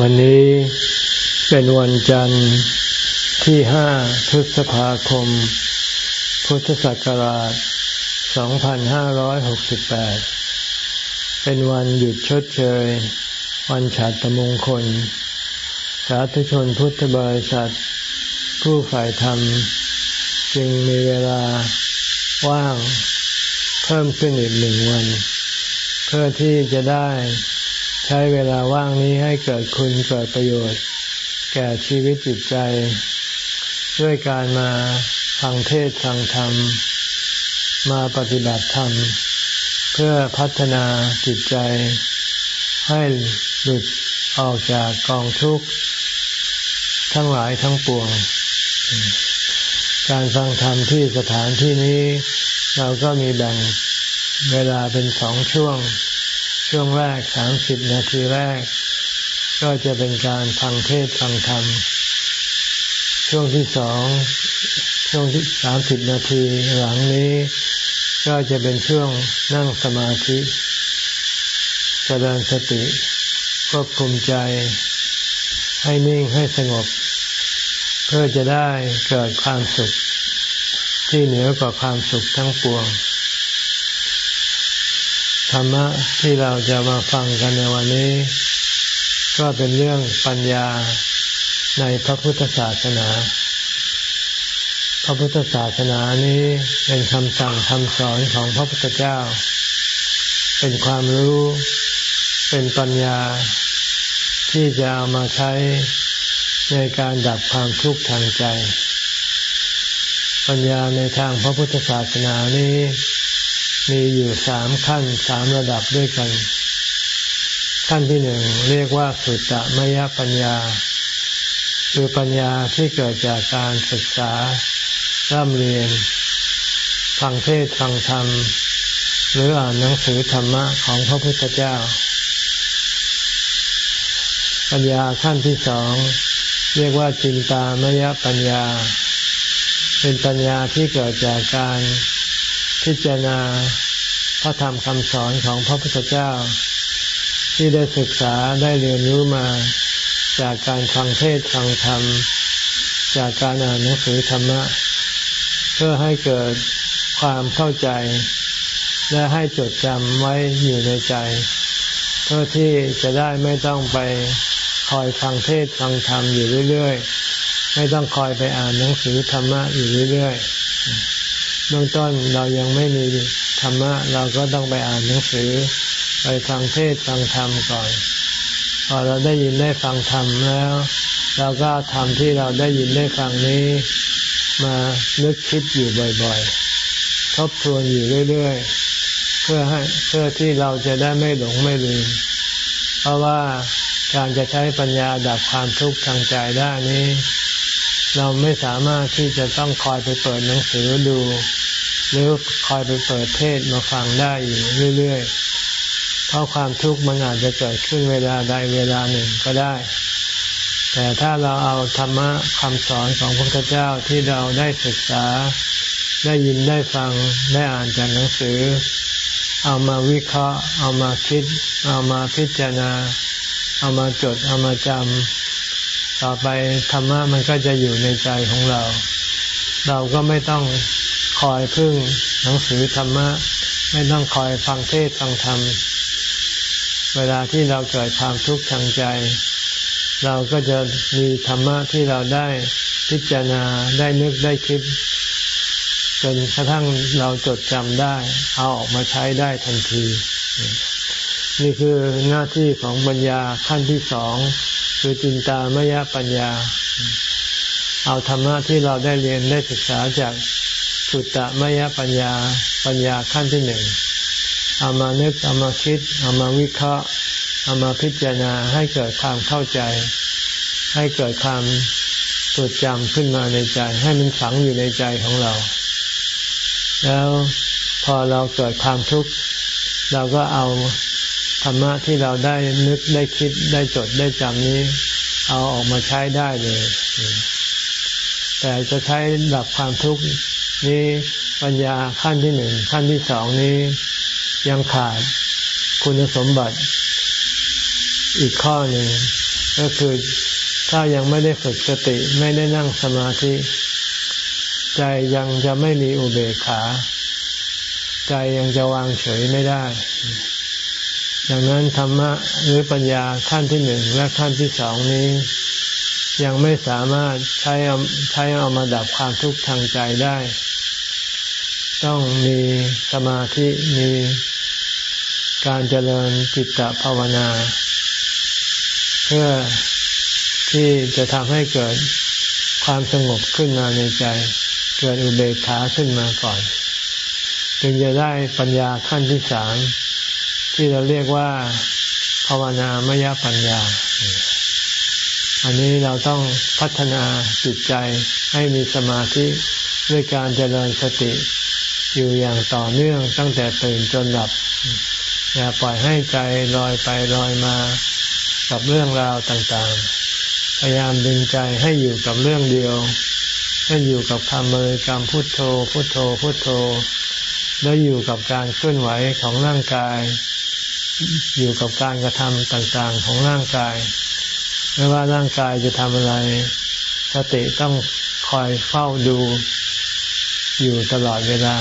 วันนี้เป็นวันจันทร์ที่ห้าพฤษภาคม พุทธศักราช 2568 เป็นวันหยุดชดเชย วันฉัตรมงคล สาธุชนพุทธบริษัท ผู้ฝ่ายธรรม จึงมีเวลาว่าง เพิ่มขึ้นอีกหนึ่งวัน เพื่อที่จะได้ ช้เวลาว่างนี้ให้เกิดคุณเกิดประโยชน์ แก่ชีวิตจิตใจ ด้วยการมาฟังเทศฟังธรรม มาปฏิบัติธรรม เพื่อพัฒนาจิตใจ ให้หลุดออกจากกองทุกข์ ทั้งหลายทั้งปวง การฟังธรรมที่สถานที่นี้ เราก็มีแบ่งเวลาเป็นสองช่วง ช่วงแรกสามสิบนาทีแรก ก็จะเป็นการฟังเทศฟังธรรม ช่วงที่สองช่วงที่สามสิบนาทีหลังนี้ ก็จะเป็นช่วงนั่งสมาธิจเจริญสติควบคุมใจให้นิ่งให้สงบ เพื่อจะได้เกิดความสุข ที่เหนือกว่าความสุขทั้งปวง ธรรมะที่เราจะมาฟังกันในวันนี้ ก็เป็นเรื่องปัญญาในพระพุทธศาสนา พระพุทธศาสนานี้เป็นคำสั่งคำสอนของพระพุทธเจ้า เป็นความรู้ เป็นปัญญา ที่จะเอามาใช้ในการดับความทุกข์ทางใจ ปัญญาในทางพระพุทธศาสนานี้ มีอยู่สามขั้นสามระดับด้วยกัน ขั้นที่หนึ่งเรียกว่าสุตตมยปัญญา คือปัญญาที่เกิดจากการศึกษาร่ำเรียน ฟังเทศฟังธรรม หรืออ่านหนังสือธรรมะของพระพุทธเจ้า ปัญญาขั้นที่สองเรียกว่าจินตามยปัญญา เป็นปัญญาที่เกิดจากการ พิจารณาพระธรรมคำสอนของพระพุทธเจ้า ที่ได้ศึกษาได้เรียนรู้มาจากการฟังเทศฟังธรรม จากการอ่านหนังสือธรรมะ เพื่อให้เกิดความเข้าใจ และให้จดจำไว้อยู่ในใจ เพื่อที่จะได้ไม่ต้องไปคอยฟังเทศฟังธรรมอยู่เรื่อยๆ ไม่ต้องคอยไปอ่านหนังสือธรรมะอยู่เรื่อยๆ เบื้องต้นเรายังไม่มีธรรมะ เราก็ต้องไปอ่านหนังสือ ไปฟังเทศฟังธรรมก่อน พอเราได้ยินได้ฟังธรรมแล้ว เราก็ทำที่เราได้ยินได้ฟังนี้มานึกคิดอยู่บ่อยๆ ทบทวนอยู่เรื่อยๆ เพื่อให้เพื่อที่เราจะได้ไม่หลงไม่ลืม เพราะว่าการจะใช้ปัญญาดับความทุกข์ทางใจได้นี้ เราไม่สามารถที่จะต้องคอยไปเปิดหนังสือดู หรือคอยไปเปิดเทศมาฟังได้อยู่เรื่อยๆ เพราะความทุกข์มันอาจจะเกิดขึ้นเวลาใดเวลาหนึ่งก็ได้ แต่ถ้าเราเอาธรรมะคำสอนของพระพุทธเจ้าที่เราได้ศึกษา ได้ยินได้ฟังได้อ่านจากหนังสือ เอามาวิเคราะห์ เอามาคิด เอามาพิจารณา เอามาจดเอามาจำ ต่อไปธรรมะมันก็จะอยู่ในใจของเรา เราก็ไม่ต้องคอยพึ่งหนังสือธรรมะ ไม่ต้องคอยฟังเทศฟังธรรม เวลาที่เราเกิดความทุกข์ทางใจ เราก็จะมีธรรมะที่เราได้พิจารณาได้นึกได้คิดจนกระทั่งเราจดจำได้ เอาออกมาใช้ได้ทันที นี่คือหน้าที่ของปัญญาขั้นที่สอง คือจินตามยปัญญา เอาธรรมะที่เราได้เรียนได้ศึกษาจากสุตตมยปัญญาปัญญาขั้นที่หนึ่งเอามานึกเอามาคิด เอามาวิเคราะห์ เอามาพิจารณาให้เกิดความเข้าใจ ให้เกิดความจดจำขึ้นมาในใจ ให้มันฝังอยู่ในใจของเรา แล้วพอเราเกิดความทุกข์เราก็เอา ธรรมะที่เราได้นึกได้คิดได้จดได้จำนี้ เอาออกมาใช้ได้เลย แต่จะใช้ดับความทุกข์นี้ปัญญาขั้นที่หนึ่งขั้นที่สองนี้ยังขาดคุณสมบัติอีกข้อหนึ่งก็คือถ้ายังไม่ได้ฝึกสติไม่ได้นั่งสมาธิ ใจยังจะไม่มีอุเบกขา ใจยังจะวางเฉยไม่ได้ ดังนั้นธรรมะหรือปัญญาขั้นที่หนึ่งและขั้นที่สองนี้ ยังไม่สามารถใช้ใช้เอามาดับความทุกข์ทางใจได้ ต้องมีสมาธิมีการเจริญจิตตภาวนา เพื่อที่จะทำให้เกิดความสงบขึ้นมาในใจ เกิดอุเบกขาขึ้นมาก่อน จึงจะได้ปัญญาขั้นที่สาม ที่เราเรียกว่าภาวนามยปัญญา อันนี้เราต้องพัฒนาจิตใจให้มีสมาธิด้วยการเจริญสติอยู่อย่างต่อเนื่องตั้งแต่ตื่นจนหลับ อย่าปล่อยให้ใจลอยไปลอยมากับเรื่องราวต่างๆ พยายามดึงใจให้อยู่กับเรื่องเดียวให้อยู่กับคำมือกรรมพุทโธ พุทโธ พุทโธ แล้วอยู่กับการเคลื่อนไหวของร่างกาย อยู่กับการกระทำต่างๆของร่างกาย ไม่ว่าร่างกายจะทำอะไร สติต้องคอยเฝ้าดู อยู่ตลอดเวลา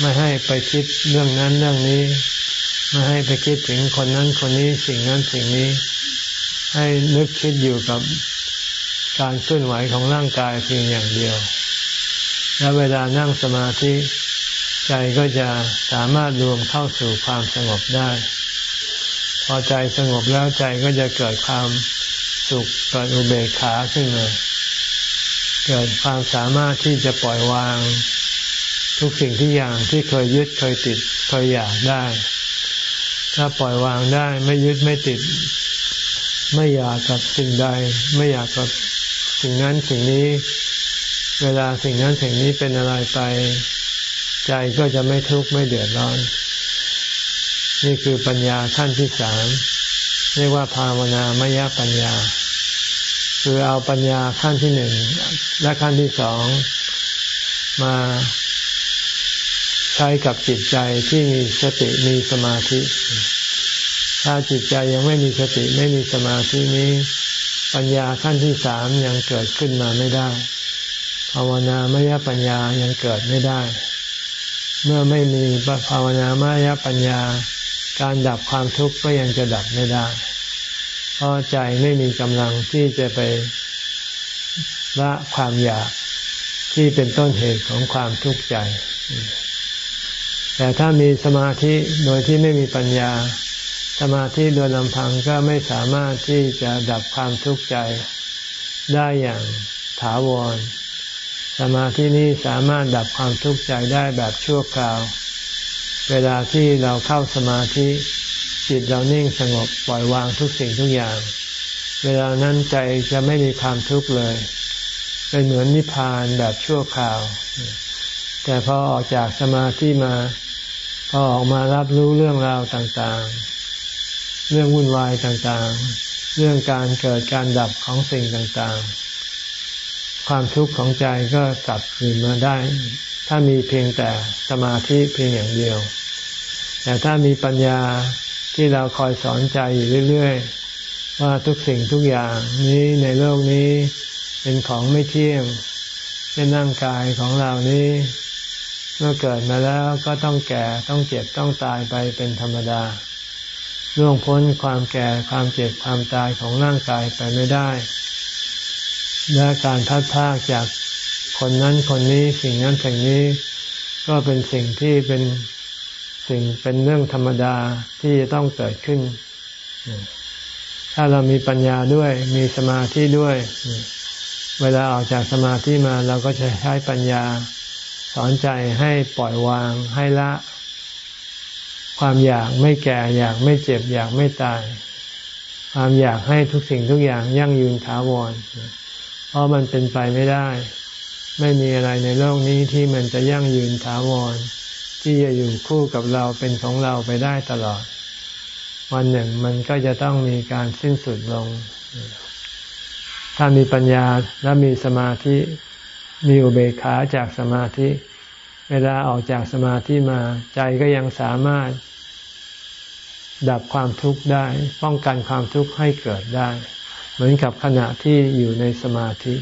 ไม่ให้ไปคิดเรื่องนั้นเรื่องนี้ ไม่ให้ไปคิดถึงคนนั้นคนนี้สิ่งนั้นสิ่งนี้ ให้นึกคิดอยู่กับการเคลื่อนไหวของร่างกายเพียงอย่างเดียว แล้วเวลานั่งสมาธิใจก็จะสามารถรวมเข้าสู่ความสงบได้ พอใจสงบแล้วใจก็จะเกิดความสุขเกิดอุเบกขาขึ้นมาเกิดความสามารถที่จะปล่อยวาง ทุกสิ่งที่อย่างที่เคยยึดเคยติดเคยอยากได้ ถ้าปล่อยวางได้ไม่ยึดไม่ติด ไม่อยากกับสิ่งใด ไม่อยากกับสิ่งนั้นสิ่งนี้ เวลาสิ่งนั้นสิ่งนี้เป็นอะไรไป ใจก็จะไม่ทุกข์ไม่เดือดร้อน นี่คือปัญญาขั้นที่สามเรียกว่าภาวนามยปัญญา คือเอาปัญญาขั้นที่หนึ่งและขั้นที่สองมาใช้กับจิตใจที่มีสติมีสมาธิ ถ้าจิตใจยังไม่มีสติไม่มีสมาธินี้ ปัญญาขั้นที่สามยังเกิดขึ้นมาไม่ได้ ภาวนามยปัญญายังเกิดไม่ได้ เมื่อไม่มีภาวนามยปัญญา การดับความทุกข์ก็ยังจะดับไม่ได้ เพราะใจไม่มีกำลังที่จะไปละความอยากที่เป็นต้นเหตุของความทุกข์ใจ แต่ถ้ามีสมาธิโดยที่ไม่มีปัญญา สมาธิโดยลำพังก็ไม่สามารถที่จะดับความทุกข์ใจ ได้อย่างถาวร สมาธินี้สามารถดับความทุกข์ใจได้แบบชั่วคราว เวลาที่เราเข้าสมาธิจิตเรานิ่งสงบปล่อยวางทุกสิ่งทุกอย่าง เวลานั้นใจจะไม่มีความทุกข์เลย เป็นเหมือนนิพพานแบบชั่วคราว แต่พอออกจากสมาธิมา พอออกมารับรู้เรื่องราวต่างๆ เรื่องวุ่นวายต่างๆ เรื่องการเกิดการดับของสิ่งต่างๆ ความทุกข์ของใจก็กลับคืนมาได้ ถ้ามีเพียงแต่สมาธิเพียงอย่างเดียว แต่ถ้ามีปัญญาที่เราคอยสอนใจอยู่เรื่อย ๆ ว่าทุกสิ่งทุกอย่างนี้ในโลกนี้เป็นของไม่เที่ยงเป็นร่างกายของเรานี้ เมื่อเกิดมาแล้วก็ต้องแก่ต้องเจ็บต้องตายไปเป็นธรรมดาล่วงพ้นความแก่ความเจ็บความตายของร่างกายไปไม่ได้ และการพัดพากจากคนนั้นคนนี้สิ่งนั้นสิ่งนี้ ก็เป็นสิ่งที่เป็น สิ่งเป็นเรื่องธรรมดาที่จะต้องเกิดขึ้น ถ้าเรามีปัญญาด้วยมีสมาธิด้วย เวลาออกจากสมาธิมาเราก็จะใช้ปัญญาสอนใจให้ปล่อยวางให้ละ ความอยากไม่แก่อยากไม่เจ็บอยากไม่ตาย ความอยากให้ทุกสิ่งทุกอย่างยั่งยืนถาวร เพราะมันเป็นไปไม่ได้ ไม่มีอะไรในโลกนี้ที่มันจะยั่งยืนถาวร ที่จะอยู่คู่กับเราเป็นของเราไปได้ตลอด วันหนึ่งมันก็จะต้องมีการสิ้นสุดลง ถ้ามีปัญญาและมีสมาธิมีอุเบกขาจากสมาธิ เวลาออกจากสมาธิมาใจก็ยังสามารถ ดับความทุกข์ได้ ป้องกันความทุกข์ให้เกิดได้ เหมือนกับขณะที่อยู่ในสมาธิ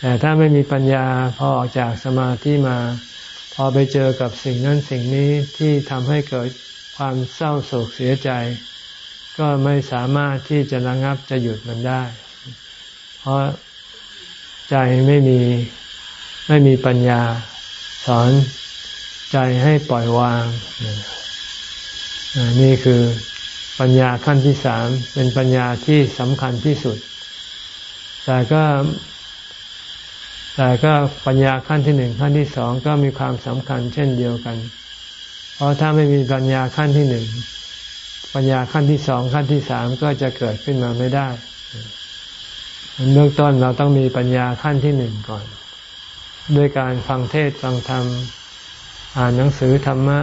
แต่ถ้าไม่มีปัญญาพอออกจากสมาธิมา พอไปเจอกับสิ่งนั้นสิ่งนี้ที่ทำให้เกิดความเศร้าโศกเสียใจ ก็ไม่สามารถที่จะระงับจะหยุดมันได้ เพราะใจไม่มีไม่มีปัญญา สอนใจให้ปล่อยวางนี่คือปัญญาขั้นที่สามเป็นปัญญาที่สำคัญที่สุด แต่ก็ แต่ก็ปัญญาขั้นที่หนึ่งขั้นที่สองก็มีความสำคัญเช่นเดียวกัน เพราะถ้าไม่มีปัญญาขั้นที่หนึ่งปัญญาขั้นที่สองขั้นที่สามก็จะเกิดขึ้นมาไม่ได้เบื้องต้นเราต้องมีปัญญาขั้นที่หนึ่งก่อน ด้วยการฟังเทศฟังธรรมอ่านหนังสือธรรมะ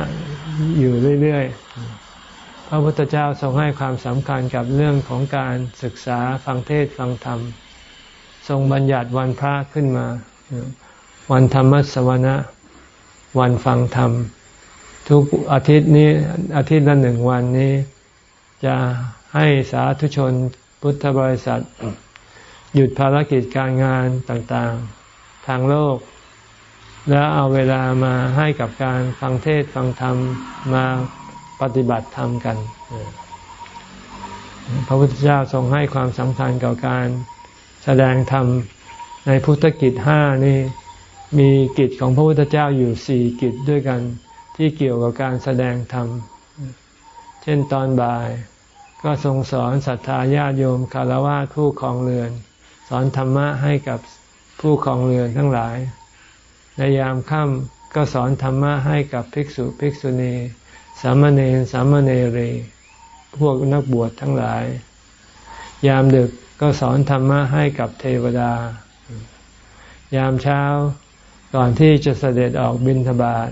อยู่เรื่อยๆ พระพุทธเจ้าทรงให้ความสำคัญกับเรื่องของการศึกษาฟังเทศฟังธรรม ทรงบัญญัติวันพระขึ้นมา วันธรรมสวนะวันฟังธรรม ทุกอาทิตย์นี้อาทิตย์ละหนึ่งวันนี้ จะให้สาธุชนพุทธบริษัท หยุดภารกิจการงานต่างๆ ทางโลก แล้วเอาเวลามาให้กับการฟังเทศฟังธรรมมาปฏิบัติธรรมกัน พระพุทธเจ้าทรงให้ความสำคัญกับการ แสดงธรรมในพุทธกิจห้านี่มีกิจของพระพุทธเจ้าอยู่สี่กิจด้วยกันที่เกี่ยวกับการแสดงธรรม เช่นตอนบ่ายก็ทรงสอนศรัทธาญาติโยมคารวะผู้คองเรือน สอนธรรมะให้กับผู้คองเรือนทั้งหลาย ในยามค่ำก็สอนธรรมะให้กับภิกษุภิกษุณี สามเณรสามเณรี พวกนักบวชทั้งหลาย ยามดึก ก็สอนธรรมะให้กับเทวดา ยามเช้าก่อนที่จะเสด็จออกบิณฑบาต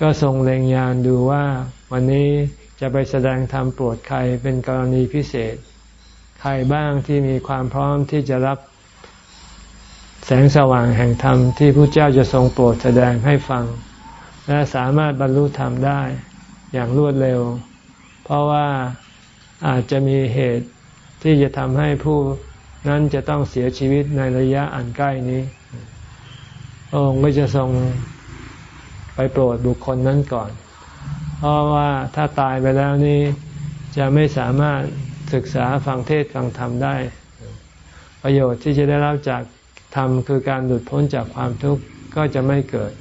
ก็ทรงเล็งยานดูว่า วันนี้จะไปแสดงธรรมโปรดใครเป็นกรณีพิเศษ ใครบ้างที่มีความพร้อมที่จะรับแสงสว่างแห่งธรรมที่พระเจ้าจะทรงโปรดแสดงให้ฟัง และสามารถบรรลุธรรมได้อย่างรวดเร็ว เพราะว่าอาจจะมีเหตุ ที่จะทำให้ผู้นั้นจะต้องเสียชีวิตในระยะอันใกล้นี้องค์ก็จะทรงไปโปรดบุคคลนั้นก่อน เพราะว่าถ้าตายไปแล้วนี้จะไม่สามารถศึกษาฟังเทศฟังธรรมได้ ประโยชน์ที่จะได้รับจากธรรมคือการหลุดพ้นจากความทุกข์ก็จะไม่เกิด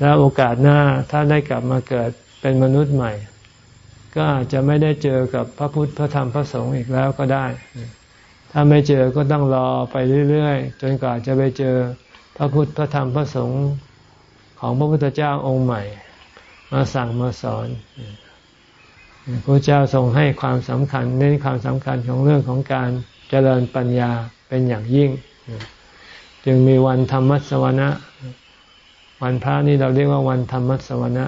แล้วโอกาสหน้าถ้าได้กลับมาเกิดเป็นมนุษย์ใหม่ ก็อาจจะไม่ได้เจอกับพระพุทธพระธรรมพระสงฆ์อีกแล้วก็ได้ ถ้าไม่เจอก็ต้องรอไปเรื่อยๆ จนกว่าจะไปเจอพระพุทธพระธรรมพระสงฆ์ของพระพุทธเจ้าองค์ใหม่ มาสั่งมาสอนพระเจ้าทรงให้ความสำคัญเน้นความสำคัญของเรื่องของการเจริญปัญญาเป็นอย่างยิ่ง จึงมีวันธรรมสวนะ วันพระนี่เราเรียกว่าวันธรรมสวนะ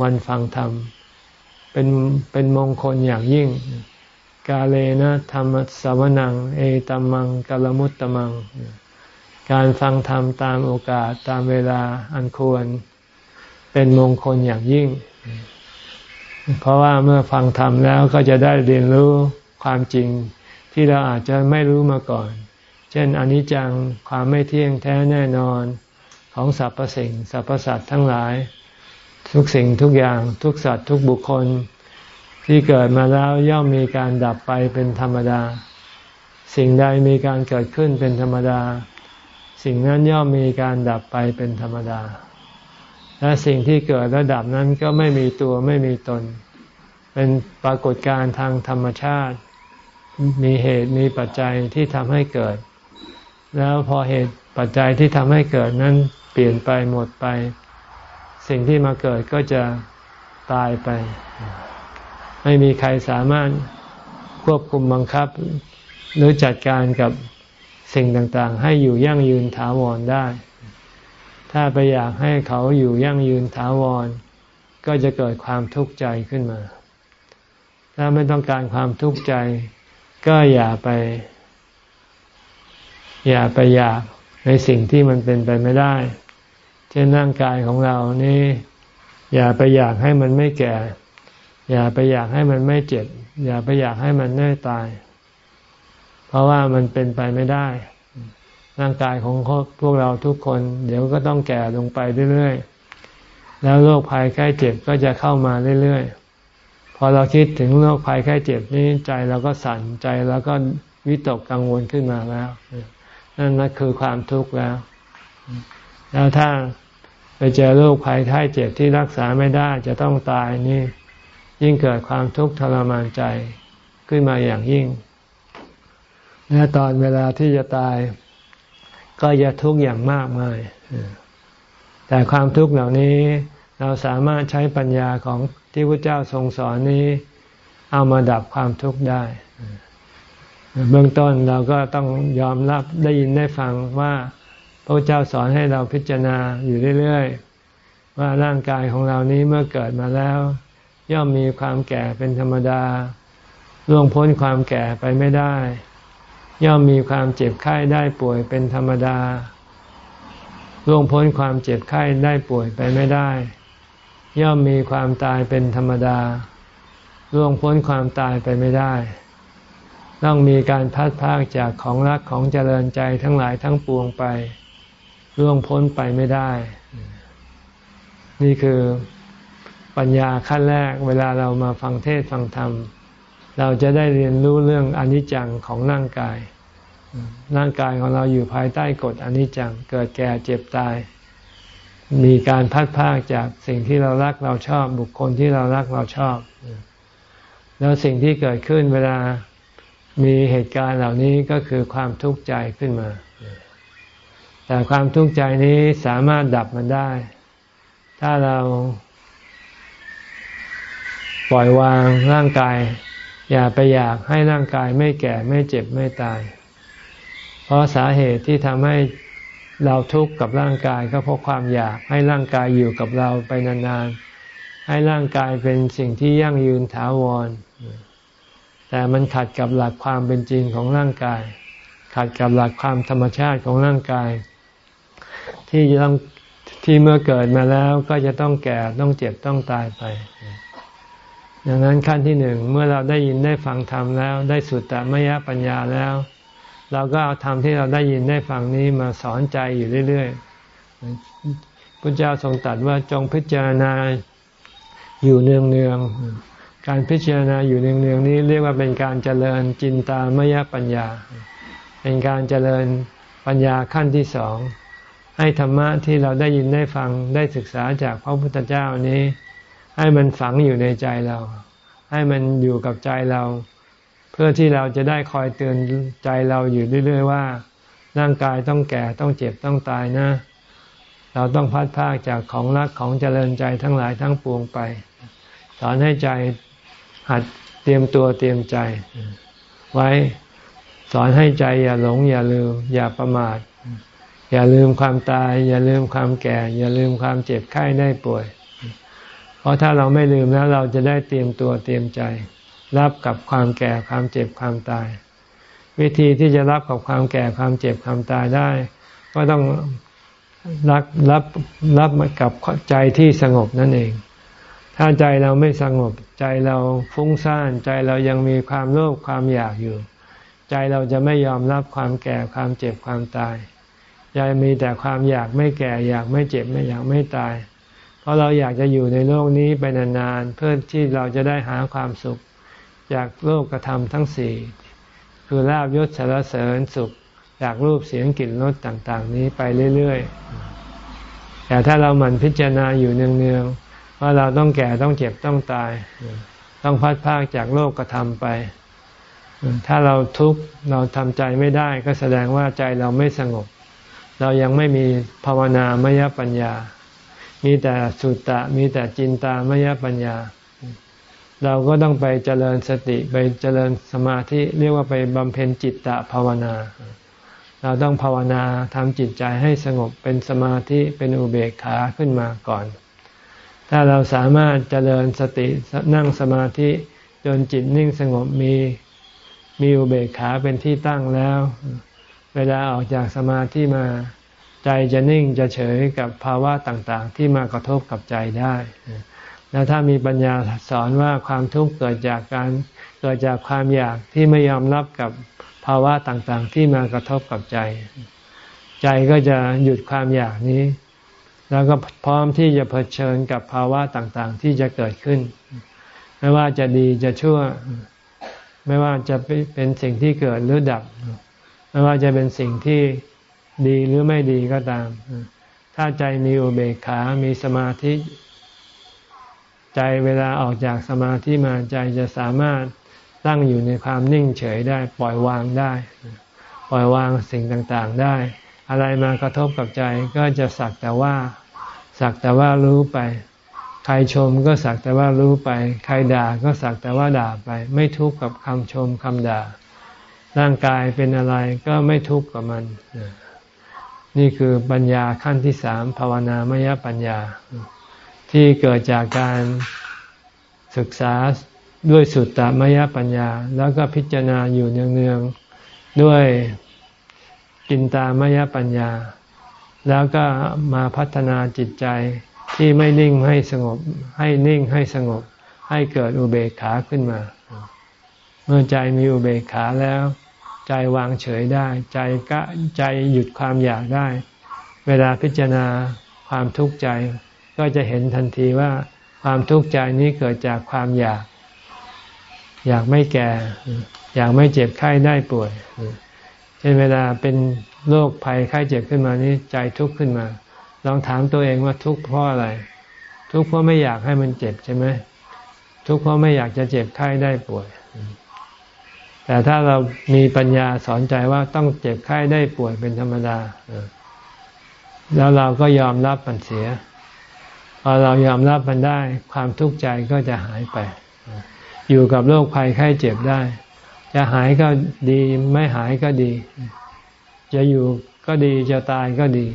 วันฟังธรรม เป็นเป็นมงคลอย่างยิ่ง กาเลนะธรรมสวนัง เอตัมมังกลมุตตมัง การฟังธรรมตามโอกาสตามเวลาอันควร เป็นมงคลอย่างยิ่ง เพราะว่าเมื่อฟังธรรมแล้วก็จะได้เรียนรู้ความจริงที่เราอาจจะไม่รู้มาก่อน เช่นอนิจจังความไม่เที่ยงแท้แน่นอนของสรรพสิ่งสรรพสัตว์ทั้งหลาย ทุกสิ่งทุกอย่างทุกสัตว์ทุกบุคคล ที่เกิดมาแล้วย่อมมีการดับไปเป็นธรรมดา สิ่งใดมีการเกิดขึ้นเป็นธรรมดา สิ่งนั้นย่อมมีการดับไปเป็นธรรมดา และสิ่งที่เกิดและดับนั้นก็ไม่มีตัวไม่มีตน เป็นปรากฏการณ์ทางธรรมชาติ มีเหตุมีปัจจัยที่ทำให้เกิด แล้วพอเหตุปัจจัยที่ทำให้เกิดนั้นเปลี่ยนไปหมดไป สิ่งที่มาเกิดก็จะตายไป ไม่มีใครสามารถควบคุมบังคับ หรือจัดการกับสิ่งต่างๆ ให้อยู่ยั่งยืนถาวรได้ ถ้าไปอยากให้เขาอยู่ยั่งยืนถาวร ก็จะเกิดความทุกข์ใจขึ้นมา ถ้าไม่ต้องการความทุกข์ใจ ก็อย่าไป อย่าไปอยากในสิ่งที่มันเป็นไปไม่ได้ เช่นร่างกายของเรานี่ อย่าไปอยากให้มันไม่แก่ อย่าไปอยากให้มันไม่เจ็บ อย่าไปอยากให้มันไม่ตาย เพราะว่ามันเป็นไปไม่ได้ ร่างกายของพวกเราทุกคน เดี๋ยวก็ต้องแก่ลงไปเรื่อยๆแล้วโรคภัยไข้เจ็บก็จะเข้ามาเรื่อยๆพอเราคิดถึงโรคภัยไข้เจ็บนี้ใจเราก็สั่นใจแล้วก็วิตกกังวลขึ้นมาแล้ว นั่นนั่นคือความทุกข์แล้ว แล้วถ้าไปเจอโรคภัยไข้เจ็บที่รักษาไม่ได้จะต้องตายนี่ ยิ่งเกิดความทุกข์ทรมานใจขึ้นมาอย่างยิ่ง และตอนเวลาที่จะตาย ก็จะทุกข์อย่างมากมายแต่ความทุกข์เหล่านี้เราสามารถใช้ปัญญาของที่พระเจ้าทรงสอนนี้ เอามาดับความทุกข์ได้ เบื้องต้นเราก็ต้องยอมรับได้ยินได้ฟังว่า พระเจ้าสอนให้เราพิจารณาอยู่เรื่อยๆ ว่าร่างกายของเรานี้เมื่อเกิดมาแล้ว ย่อมมีความแก่เป็นธรรมดาล่วงพ้นความแก่ไปไม่ได้ ย่อมมีความเจ็บไข้ได้ป่วยเป็นธรรมดาล่วงพ้นความเจ็บไข้ได้ป่วยไปไม่ได้ ย่อมมีความตายเป็นธรรมดาล่วงพ้นความตายไปไม่ได้ ต้องมีการพัดพากจากของรักของเจริญใจทั้งหลายทั้งปวงไป ล่วงพ้นไปไม่ได้ นี่คือปัญญาขั้นแรก เวลาเรามาฟังเทศฟังธรรม เราจะได้เรียนรู้เรื่องอนิจจังของร่างกาย ร่างกายของเราอยู่ภายใต้กฎอนิจจัง เกิดแก่เจ็บตาย มีการพัดพากจากสิ่งที่เรารักเราชอบ บุคคลที่เรารักเราชอบ แล้วสิ่งที่เกิดขึ้นเวลามีเหตุการณ์เหล่านี้ก็คือความทุกข์ใจขึ้นมา แต่ความทุกข์ใจนี้สามารถดับมันได้ ถ้าเรา ปล่อยวางร่างกาย อย่าไปอยากให้ร่างกายไม่แก่ไม่เจ็บไม่ตาย เพราะสาเหตุที่ทำให้เราทุกข์กับร่างกายก็เพราะความอยากให้ร่างกายอยู่กับเราไปนานๆ ให้ร่างกายเป็นสิ่งที่ยั่งยืนถาวร แต่มันขัดกับหลักความเป็นจริงของร่างกาย ขัดกับหลักความธรรมชาติของร่างกาย ที่จะต้องที่เมื่อเกิดมาแล้วก็จะต้องแก่ต้องเจ็บต้องตายไป ดังนั้นขั้นที่หนึ่งเมื่อเราได้ยินได้ฟังธรรมแล้ว ได้สุดแต่มยปัญญาแล้ว เราก็เอาธรรมที่เราได้ยินได้ฟังนี้มาสอนใจอยู่เรื่อยๆพระเจ้าทรงตรัสว่าจงพิจารณาอยู่เนืองๆการพิจารณาอยู่เนืองๆนี้เรียกว่าเป็นการเจริญจินตามยปัญญา เป็นการเจริญปัญญาขั้นที่สอง ให้ธรรมะที่เราได้ยินได้ฟังได้ศึกษาจากพระพุทธเจ้านี้ ให้มันฝังอยู่ในใจเรา ให้มันอยู่กับใจเรา เพื่อที่เราจะได้คอยเตือนใจเราอยู่เรื่อย ๆ ว่า ร่างกายต้องแก่ต้องเจ็บต้องตายนะ เราต้องพัดพากจากของรักของเจริญใจทั้งหลายทั้งปวงไป สอนให้ใจหัดเตรียมตัวเตรียมใจ ไว้สอนให้ใจอย่าหลงอย่าลืม อย่าประมาท อย่าลืมความตาย อย่าลืมความแก่ อย่าลืมความเจ็บไข้ได้ป่วย เพราะถ้าเราไม่ลืมแล้วเราจะได้เตรียมตัวเตรียมใจ รับกับความแก่ความเจ็บความตาย วิธีที่จะรับกับความแก่ความเจ็บความตายได้ ก็ต้องรับรับรับกับใจที่สงบนั่นเอง ถ้าใจเราไม่สงบ ใจเราฟุ้งซ่านใจเรายังมีความโลภความอยากอยู่ ใจเราจะไม่ยอมรับความแก่ความเจ็บความตาย ใจมีแต่ความอยากไม่แก่ อยากไม่เจ็บไม่อยากไม่ตาย เพราะเราอยากจะอยู่ในโลกนี้ไปนานๆเพื่อที่เราจะได้หาความสุข จากโลกกระทำทั้งสี่คือลาบยศสารเสริญสุขจากรูปเสียงกลิ่นรสต่าง ๆ นี้ไปเรื่อยๆ แต่ถ้าเราหมั่นพิจารณาอยู่เนืองๆว่าเราต้องแก่ต้องเจ็บต้องตาย ต้องพัดพากจากโลกกระทำไป ถ้าเราทุกข์เราทำใจไม่ได้ก็แสดงว่าใจเราไม่สงบ เรายังไม่มีภาวนามยปัญญา มีแต่สุตตะ มีแต่จินตามยปัญญา เราก็ต้องไปเจริญสติไปเจริญสมาธิเรียกว่าไปบำเพ็ญจิตตะภาวนา เราต้องภาวนาทำจิตใจให้สงบเป็นสมาธิเป็นอุเบกขาขึ้นมาก่อน ถ้าเราสามารถเจริญสตินั่งสมาธิจนจิตนิ่งสงบมีมีอุเบกขาเป็นที่ตั้งแล้ว เวลาออกจากสมาธิมาใจจะนิ่งจะเฉยกับภาวะต่างๆ ที่มากระทบกับใจได้ แล้วถ้ามีปัญญาสอนว่าความทุกข์เกิดจากการเกิดจากความอยากที่ไม่ยอมรับกับภาวะต่างๆ ที่มากระทบกับใจ ใจก็จะหยุดความอยากนี้ แล้วก็พร้อมที่จะเผชิญกับภาวะต่างๆ ที่จะเกิดขึ้น ไม่ว่าจะดีจะชั่ว ไม่ว่าจะเป็นสิ่งที่เกิดหรือดับ ไม่ว่าจะเป็นสิ่งที่ดีหรือไม่ดีก็ตาม ถ้าใจมีอุเบกขา มีสมาธิ ใจเวลาออกจากสมาธิมาใจจะสามารถตั้งอยู่ในความนิ่งเฉยได้ ปล่อยวางได้ ปล่อยวางสิ่งต่างๆได้ อะไรมากระทบกับใจก็จะสักแต่ว่า สักแต่ว่ารู้ไป ใครชมก็สักแต่ว่ารู้ไป ใครด่าก็สักแต่ว่าด่าไป ไม่ทุกข์กับคำชมคำด่า ร่างกายเป็นอะไรก็ไม่ทุกข์กับมัน นี่คือปัญญาขั้นที่สามภาวนามยปัญญา ที่เกิดจากการศึกษาด้วยสุตตมยปัญญา แล้วก็พิจารณาอยู่เนืองๆด้วยกินตามยปัญญา แล้วก็มาพัฒนาจิตใจที่ไม่นิ่งให้สงบ ให้นิ่งให้สงบ ให้เกิดอุเบกขาขึ้นมา เมื่อใจมีอุเบกขาแล้ว ใจวางเฉยได้ ใจก็ใจหยุดความอยากได้ เวลาพิจารณาความทุกข์ใจ ก็จะเห็นทันทีว่าความทุกข์ใจนี้เกิดจากความอยาก อยากไม่แก่ อยากไม่เจ็บไข้ได้ป่วยเช่นเวลาเป็นโรคภัยไข้เจ็บขึ้นมานี้ใจทุกข์ขึ้นมา ลองถามตัวเองว่าทุกข์เพราะอะไร ทุกข์เพราะไม่อยากให้มันเจ็บใช่ไหมทุกข์เพราะไม่อยากจะเจ็บไข้ได้ป่วย แต่ถ้าเรามีปัญญาสอนใจว่าต้องเจ็บไข้ได้ป่วยเป็นธรรมดา แล้วเราก็ยอมรับมันเสีย พอเรายอมรับมันได้ ความทุกข์ใจก็จะหายไป อยู่กับโรคภัยไข้เจ็บได้ จะหายก็ดีไม่หายก็ดี จะอยู่ก็ดีจะตายก็ดี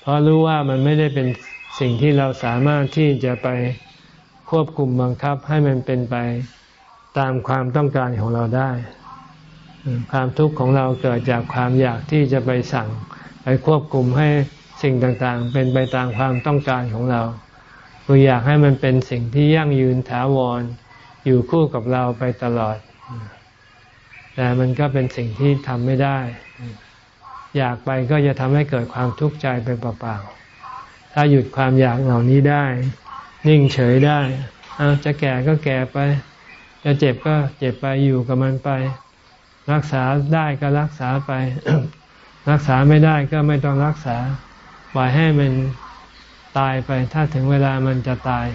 เพราะรู้ว่ามันไม่ได้เป็นสิ่งที่เราสามารถที่จะไปควบคุมบังคับให้มันเป็นไป ตามความต้องการของเราได้ ความทุกข์ของเราเกิดจากความอยากที่จะไปสั่ง ไปควบคุมให้สิ่งต่างๆ เป็นไปตามความต้องการของเราคืออยากให้มันเป็นสิ่งที่ยั่งยืนถาวร อยู่คู่กับเราไปตลอด แต่มันก็เป็นสิ่งที่ทำไม่ได้ อยากไปก็จะทำให้เกิดความทุกข์ใจไปเปล่าๆ ถ้าหยุดความอยากเหล่านี้ได้ นิ่งเฉยได้เอาจะแก่ก็แก่ไป จะเจ็บก็เจ็บไปอยู่กับมันไป รักษาได้ก็รักษาไป รักษาไม่ได้ก็ไม่ต้องรักษาปล่อยให้มันตายไป ถ้าถึงเวลามันจะตาย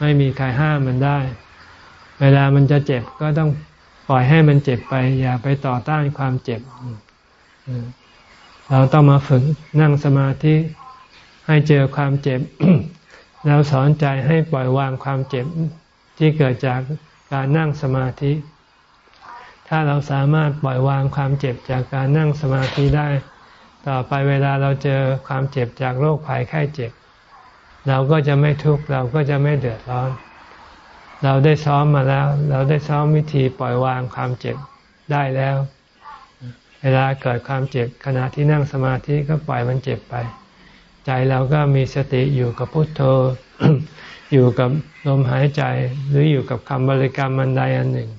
ไม่มีใครห้ามมันได้ เวลามันจะเจ็บก็ต้องปล่อยให้มันเจ็บไป อย่าไปต่อต้านความเจ็บ เราต้องมาฝึกนั่งสมาธิให้เจอความเจ็บ แล้วสอนใจให้ปล่อยวางความเจ็บที่เกิดจาก การนั่งสมาธิ ถ้าเราสามารถปล่อยวางความเจ็บจากการนั่งสมาธิได้ ต่อไปเวลาเราเจอความเจ็บจากโรคภัยไข้เจ็บ เราก็จะไม่ทุกข์เราก็จะไม่เดือดร้อน เราได้ซ้อมมาแล้ว เราได้ซ้อมวิธีปล่อยวางความเจ็บได้แล้ว เวลาเกิดความเจ็บขณะที่นั่งสมาธิก็ปล่อยมันเจ็บไป ใจเราก็มีสติอยู่กับพุทโธ อยู่กับลมหายใจหรืออยู่กับคำบริกรรมมันใดอันหนึ่ง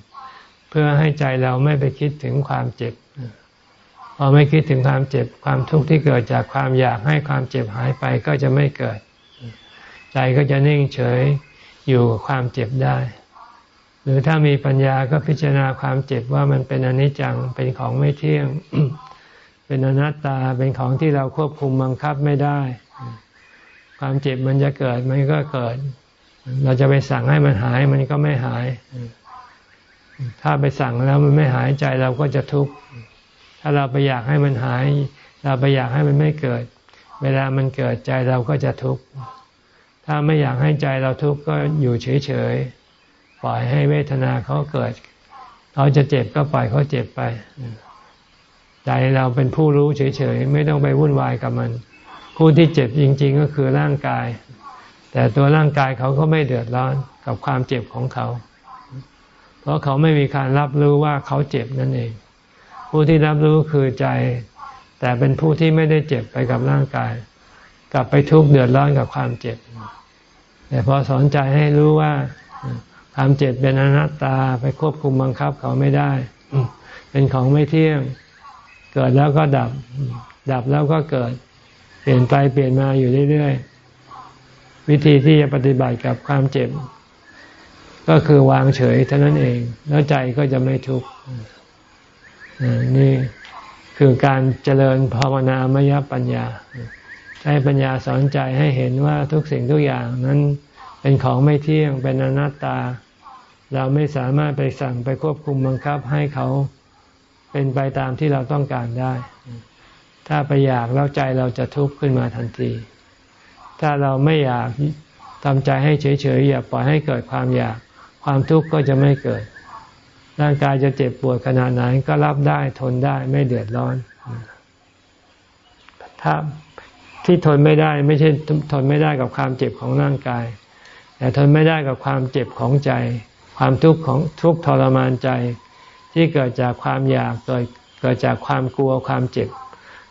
เพื่อให้ใจเราไม่ไปคิดถึงความเจ็บพอไม่คิดถึงความเจ็บความทุกข์ที่เกิดจากความอยากให้ความเจ็บหายไปก็จะไม่เกิด ใจก็จะนิ่งเฉยอยู่กับความเจ็บได้ หรือถ้ามีปัญญาก็พิจารณาความเจ็บว่ามันเป็นอนิจจังเป็นของไม่เที่ยง เป็นอนัตตาเป็นของที่เราควบคุมบังคับไม่ได้ ความเจ็บมันจะเกิดมันก็เกิด เราจะไปสั่งให้มันหายมันก็ไม่หาย ถ้าไปสั่งแล้วมันไม่หายใจเราก็จะทุกข์ถ้าเราไปอยากให้มันหาย เราไปอยากให้มันไม่เกิด เวลามันเกิดใจเราก็จะทุกข์ถ้าไม่อยากให้ใจเราทุกข์ก็อยู่เฉยๆปล่อยให้เวทนาเขาเกิดเขาจะเจ็บก็ปล่อยเขาเจ็บไปใจเราเป็นผู้รู้เฉยๆไม่ต้องไปวุ่นวายกับมัน ผู้ที่เจ็บจริง ๆ ก็คือร่างกาย แต่ตัวร่างกายเขาก็ไม่เดือดร้อนกับความเจ็บของเขา เพราะเขาไม่มีการรับรู้ว่าเขาเจ็บนั่นเอง ผู้ที่รับรู้คือใจ แต่เป็นผู้ที่ไม่ได้เจ็บไปกับร่างกาย กลับไปทุกข์เดือดร้อนกับความเจ็บ แต่พอสอนใจให้รู้ว่าความเจ็บเป็นอนัตตาไปควบคุมบังคับเขาไม่ได้ เป็นของไม่เที่ยง เกิดแล้วก็ดับ ดับแล้วก็เกิด ปลี่ยนไปเปลี่ยนมาอยู่เรื่อยๆ วิธีที่จะปฏิบัติกับความเจ็บ ก็คือวางเฉยเท่านั้นเอง แล้วใจก็จะไม่ทุกข์นี่คือการเจริญภาวนามยปัญญา ใช้ปัญญาสอนใจให้เห็นว่าทุกสิ่งทุกอย่างนั้นเป็นของไม่เที่ยงเป็นอนัตตา เราไม่สามารถไปสั่งไปควบคุมบังคับให้เขาเป็นไปตามที่เราต้องการได้ ถ้าไปอยากแล้วใจเราจะทุกข์ขึ้นมาทันที ถ้าเราไม่อยากทำใจให้เฉยๆอย่าปล่อยให้เกิดความอยาก ความทุกข์ก็จะไม่เกิด ร่างกายจะเจ็บปวดขนาดไหนก็รับได้ทนได้ไม่เดือดร้อน ถ้าที่ทนไม่ได้ไม่ใช่ทนไม่ได้กับความเจ็บของร่างกาย แต่ทนไม่ได้กับความเจ็บของใจ ความทุกข์ของทุกข์ทรมานใจ ที่เกิดจากความอยากเกิดเกิดจากความกลัวความเจ็บ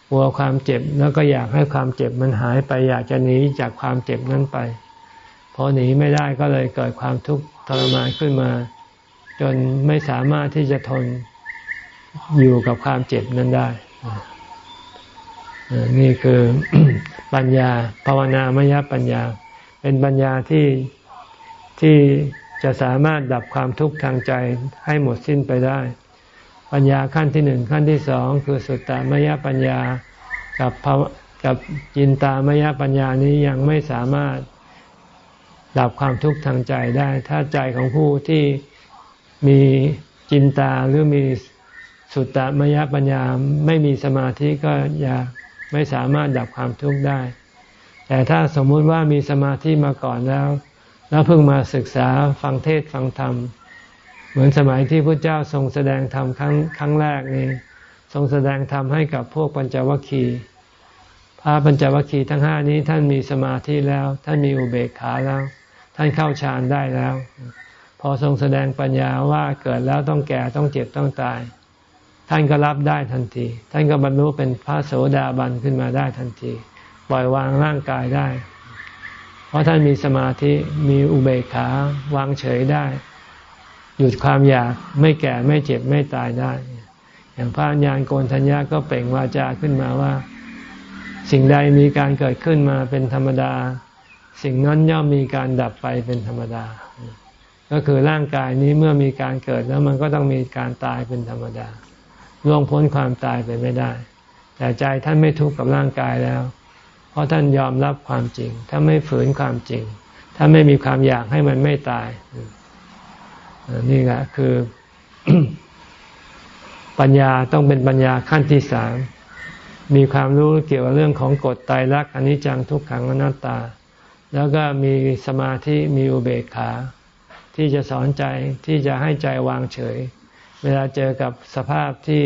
กลัวความเจ็บแล้วก็อยากให้ความเจ็บมันหายไป อยากจะหนีจากความเจ็บนั้นไปพอหนีไม่ได้ก็เลยเกิดความทุกข์ทรมานขึ้นมา จนไม่สามารถที่จะทนอยู่กับความเจ็บนั้นได้ นี่คือปัญญาภาวนามยปัญญา เป็นปัญญาที่ที่จะสามารถดับความทุกข์ทางใจให้หมดสิ้นไปได้ ปัญญาขั้นที่หนึ่งขั้นที่สองคือสุตตามยปัญญากับกับจินตามยปัญญานี้ยังไม่สามารถดับความทุกข์ทางใจได้ ถ้าใจของผู้ที่มีจินตาหรือมีสุตตมยปัญญาไม่มีสมาธิก็ย่าไม่สามารถดับความทุกข์ได้ แต่ถ้าสมมุติว่ามีสมาธิมาก่อนแล้ว แล้วเพิ่งมาศึกษาฟังเทศฟังธรรม เหมือนสมัยที่พระเจ้าทรงแสดงธรรมครั้งครั้งแรกนี้ทรงแสดงธรรมให้กับพวกปัญจวัคคีย์พระปัญจวัคคีย์ทั้งห้านี้ท่านมีสมาธิแล้ว ท่านมีอุเบกขาแล้ว ท่านเข้าฌานได้แล้ว พอทรงแสดงปัญญาว่าเกิดแล้วต้องแก่ต้องเจ็บต้องตาย ท่านก็รับได้ทันที ท่านก็บรรลุเป็นพระโสดาบันขึ้นมาได้ทันที ปล่อยวางร่างกายได้ เพราะท่านมีสมาธิมีอุเบกขาวางเฉยได้ หยุดความอยากไม่แก่ไม่เจ็บไม่ตายได้ อย่างพระญาณโกนทัญญาก็เปล่งวาจาขึ้นมาว่า สิ่งใดมีการเกิดขึ้นมาเป็นธรรมดา สิ่งนั้นย่อมมีการดับไปเป็นธรรมดา ก็คือร่างกายนี้เมื่อมีการเกิดแล้วมันก็ต้องมีการตายเป็นธรรมดาล่วงพ้นความตายไปไม่ได้ แต่ใจท่านไม่ทุกข์กับร่างกายแล้ว เพราะท่านยอมรับความจริง ถ้าไม่ฝืนความจริง ถ้าไม่มีความอยากให้มันไม่ตาย นี่แหละคือ ปัญญาต้องเป็นปัญญาขั้นที่สามมีความรู้เกี่ยวกับเรื่องของกฎไตรลักอนิจจังทุกขังอนัตตา แล้วก็มีสมาธิมีอุเบกขา ที่จะสอนใจที่จะให้ใจวางเฉย เวลาเจอกับสภาพที่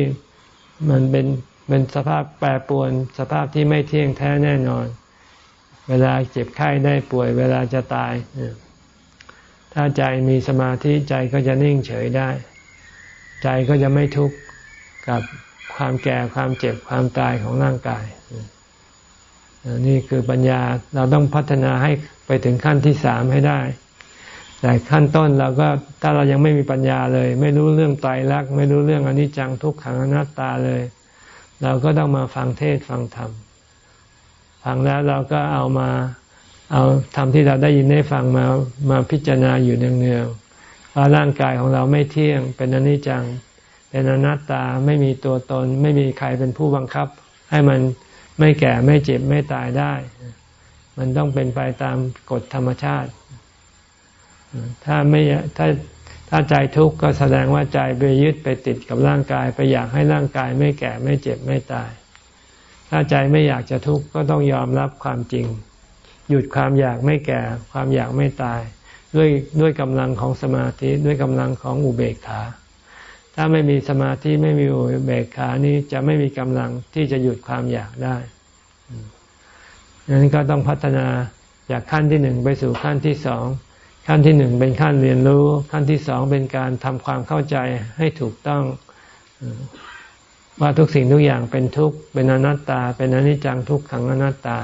มันเป็นเป็นสภาพแปรปรวน สภาพที่ไม่เที่ยงแท้แน่นอน เวลาเจ็บไข้ได้ป่วย เวลาจะตาย ถ้าใจมีสมาธิใจก็จะนิ่งเฉยได้ ใจก็จะไม่ทุกข์กับความแก่ความเจ็บความตายของร่างกาย นี่คือปัญญาเราต้องพัฒนาให้ไปถึงขั้นที่สามให้ได้แต่ขั้นต้นเราก็ถ้าเรายังไม่มีปัญญาเลย ไม่รู้เรื่องไตรลักษณ์ไม่รู้เรื่องอนิจจังทุกขังอนัตตาเลย เราก็ต้องมาฟังเทศฟังธรรมฟังแล้วเราก็เอามา เอาธรรมที่เราได้ยินได้ฟังมามาพิจารณาอยู่เนืองๆว่าร่างกายของเราไม่เที่ยง เป็นอนิจจัง เป็นอนัตตาไม่มีตัวตน ไม่มีใครเป็นผู้บังคับ ให้มันไม่แก่ไม่เจ็บไม่ตายได้ มันต้องเป็นไปตามกฎธรรมชาติ ถ้าไม่ถ้าถ้าใจทุกข์ก็แสดงว่าใจไปยึดไปติดกับร่างกาย ไปอยากให้ร่างกายไม่แก่ไม่เจ็บไม่ตาย ถ้าใจไม่อยากจะทุกข์ก็ต้องยอมรับความจริง หยุดความอยากไม่แก่ ความอยากไม่ตาย ด้วยด้วยกำลังของสมาธิด้วยกำลังของอุเบกขา ถ้าไม่มีสมาธิไม่มีอุเบกขานี้จะไม่มีกำลังที่จะหยุดความอยากได้ดังนั้นก็ต้องพัฒนาจากขั้นที่หนึ่งไปสู่ขั้นที่สองขั้นที่หนึ่งเป็นขั้นเรียนรู้ ขั้นที่สองเป็นการทำความเข้าใจให้ถูกต้องว่าทุกสิ่งทุกอย่างเป็นทุกข์เป็นอนัตตา เป็นอนิจจังทุกขังอนัตตา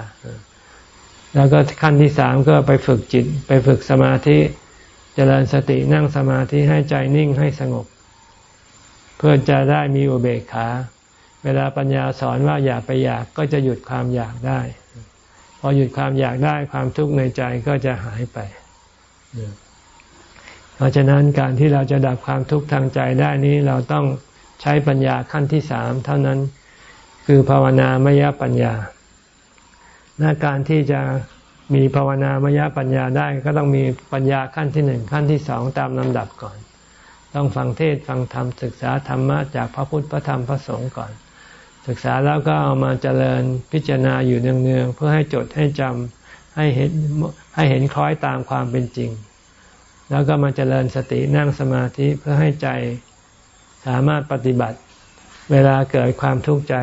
แล้วก็ขั้นที่สามก็ไปฝึกจิต ไปฝึกสมาธิจเจริญสตินั่งสมาธิให้ใจนิ่งให้สงบ เพื่อจะได้มีอุเบกขา เวลาปัญญาสอนว่าอย่าไปอยากก็จะหยุดความอยากได้ พอหยุดความอยากได้ความทุกข์ในใจก็จะหายไป เพราะฉะนั้นการที่เราจะดับความทุกข์ทางใจได้นี้เราต้องใช้ปัญญาขั้นที่สามเท่านั้นคือภาวนามยปัญญา หน้าการที่จะมีภาวนามยปัญญาได้ก็ต้องมีปัญญาขั้นที่หนึ่งขั้นที่สองตามลำดับก่อน ต้องฟังเทศฟังธรรมศึกษาธรรมะจากพระพุทธพระธรรมพระสงฆ์ก่อน ศึกษาแล้วก็เอามาเจริญพิจารณาอยู่เนืองๆเพื่อให้จดให้จำให้เห็นให้เห็นคล้อยตามความเป็นจริง แล้วก็มาเจริญสตินั่งสมาธิเพื่อให้ใจสามารถปฏิบัติ เวลาเกิดความทุกข์ใจ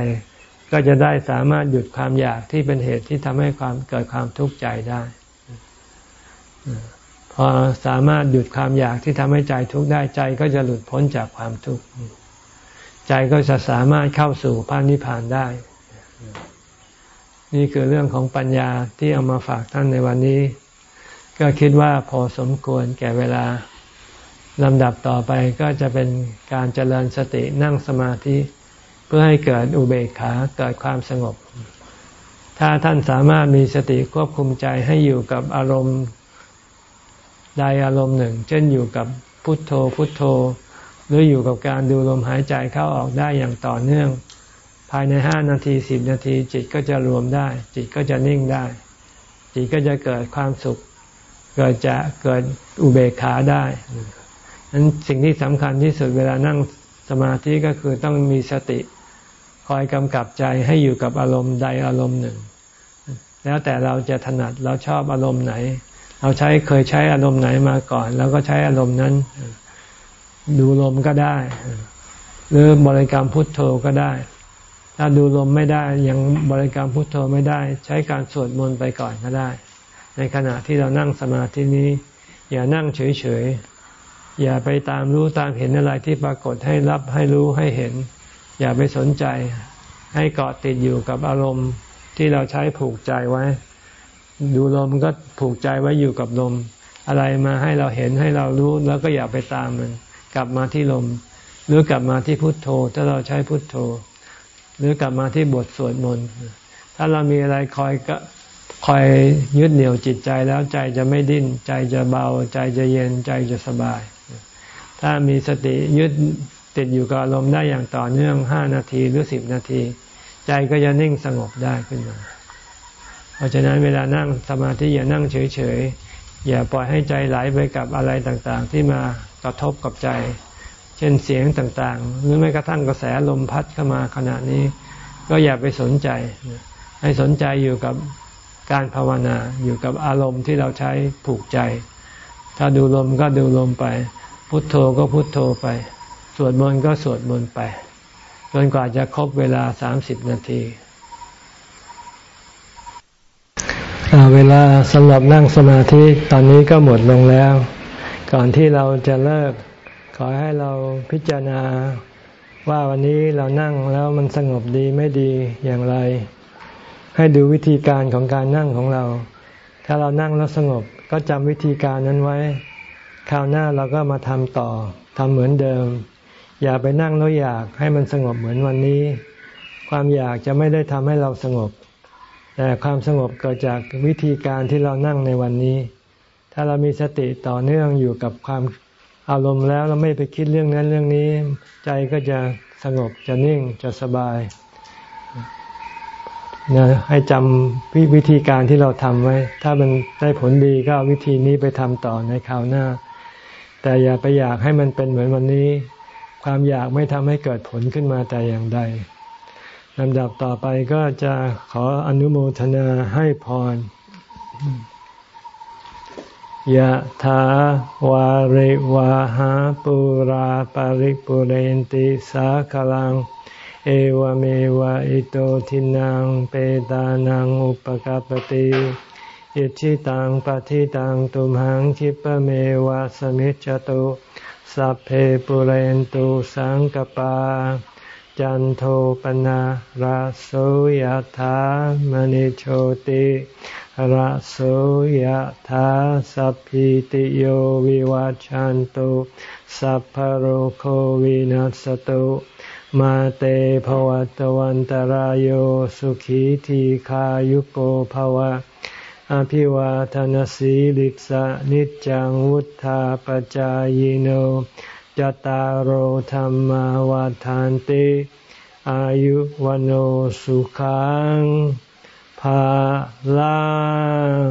ก็จะได้สามารถหยุดความอยากที่เป็นเหตุที่ทำให้ความเกิดความทุกข์ใจได้พอสามารถหยุดความอยากที่ทำให้ใจทุกข์ได้ใจก็จะหลุดพ้นจากความทุกข์ใจก็จะสามารถเข้าสู่พระนิพพานได้ นี่คือเรื่องของปัญญาที่เอามาฝากท่านในวันนี้ ก็คิดว่าพอสมควรแก่เวลาลำดับต่อไปก็จะเป็นการเจริญสตินั่งสมาธิ พื่อให้เกิดอุเบกขาเกิดความสงบ ถ้าท่านสามารถมีสติควบคุมใจให้อยู่กับอารมณ์ใดอารมณ์หนึ่ง เช่นอยู่กับพุทโธพุทโธ หรืออยู่กับการดูลมหายใจเข้าออกได้อย่างต่อเนื่อง ภายในห้านาทีสิบนาที จิตก็จะรวมได้ จิตก็จะนิ่งได้ จิตก็จะเกิดความสุข เกิดจะเกิดอุเบกขาได้นั้นสิ่งที่สำคัญที่สุดเวลานั่งสมาธิก็คือต้องมีสติ คอยกำกับใจให้อยู่กับอารมณ์ใดอารมณ์หนึ่ง แล้วแต่เราจะถนัดเราชอบอารมณ์ไหน เราใช้เคยใช้อารมณ์ไหนมาก่อน แล้วก็ใช้อารมณ์นั้น ดูลมก็ได้ หรือบริกรรมพุทโธก็ได้ ถ้าดูลมไม่ได้ยังบริกรรมพุทโธไม่ได้ ใช้การสวดมนต์ไปก่อนก็ได้ ในขณะที่เรานั่งสมาธินี้ อย่านั่งเฉยๆอย่าไปตามรู้ตามเห็นอะไรที่ปรากฏให้รับให้รู้ให้เห็น อย่าไปสนใจ ให้เกาะติดอยู่กับอารมณ์ที่เราใช้ผูกใจไว้ ดูลมก็ผูกใจไว้อยู่กับลม อะไรมาให้เราเห็นให้เรารู้แล้วก็อย่าไปตามมัน กลับมาที่ลม หรือกลับมาที่พุทโธ ถ้าเราใช้พุทโธ หรือกลับมาที่บทสวดมนต์ถ้าเรามีอะไรคอยก็คอยยึดเหนี่ยวจิตใจแล้วใจจะไม่ดิ้น ใจจะเบา ใจจะเย็นใจจะสบาย ถ้ามีสติยึด ติดอยู่กับอารมณ์ได้อย่างต่อเนื่องห้านาทีหรือสิบนาที ใจก็จะนิ่งสงบได้ขึ้นมา เพราะฉะนั้นเวลานั่งสมาธิอย่านั่งเฉยๆ อย่าปล่อยให้ใจไหลไปกับอะไรต่างๆ ที่มากระทบกับใจ เช่นเสียงต่างๆ หรือแม้กระทั่งกระแสลมพัดเข้ามาขณะนี้ ก็อย่าไปสนใจ ให้สนใจอยู่กับการภาวนาอยู่กับอารมณ์ที่เราใช้ผูกใจ ถ้าดูลมก็ดูลมไป พุทโธก็พุทโธไป สวดมนต์ก็สวดมนต์ไปจนกว่าจะครบเวลาสามสิบนาทีเวลาสำหรับนั่งสมาธิตอนนี้ก็หมดลงแล้ว ก่อนที่เราจะเลิก ขอให้เราพิจารณาว่าวันนี้เรานั่งแล้วมันสงบดีไม่ดีอย่างไร ให้ดูวิธีการของการนั่งของเรา ถ้าเรานั่งแล้วสงบก็จำวิธีการนั้นไว้ คราวหน้าเราก็มาทำต่อทำเหมือนเดิม อย่าไปนั่งแล้วอยากให้มันสงบเหมือนวันนี้ ความอยากจะไม่ได้ทำให้เราสงบ แต่ความสงบเกิดจากวิธีการที่เรานั่งในวันนี้ ถ้าเรามีสติต่อเนื่องอยู่กับความอารมณ์แล้วเราไม่ไปคิดเรื่องนั้นเรื่องนี้ ใจก็จะสงบจะนิ่งจะสบายนะให้จำวิธีการที่เราทำไว้ ถ้ามันได้ผลดีก็วิธีนี้ไปทำต่อในคราวหน้า แต่อย่าไปอยากให้มันเป็นเหมือนวันนี้ ความอยากไม่ทำให้เกิดผลขึ้นมาแต่อย่างใดลำดับต่อไปก็จะขออนุโมทนาให้พรยะถาวาริวาหาปุราปาริปุเรนติสาคลัง เอวเมวะอิโตทินังเปตานังอุปกาปติอิชิตังปฏิตังตุมหังคิปเมวะสมิจจตุ สัพเพปุเรนตุสังกปา จันโทปนะราโสยธามณิโชติราโสยธาสัพพิติโยวิวัจจันตุสัพพโรโควินัสตุมาเตภวัตวันตารโยสุขีทีขายุโกภวะ อภิวาทนสีลิสะนิจังวุธาปจายโนจตารโหธรรมวาทานติอายุวันสุขังภาลัง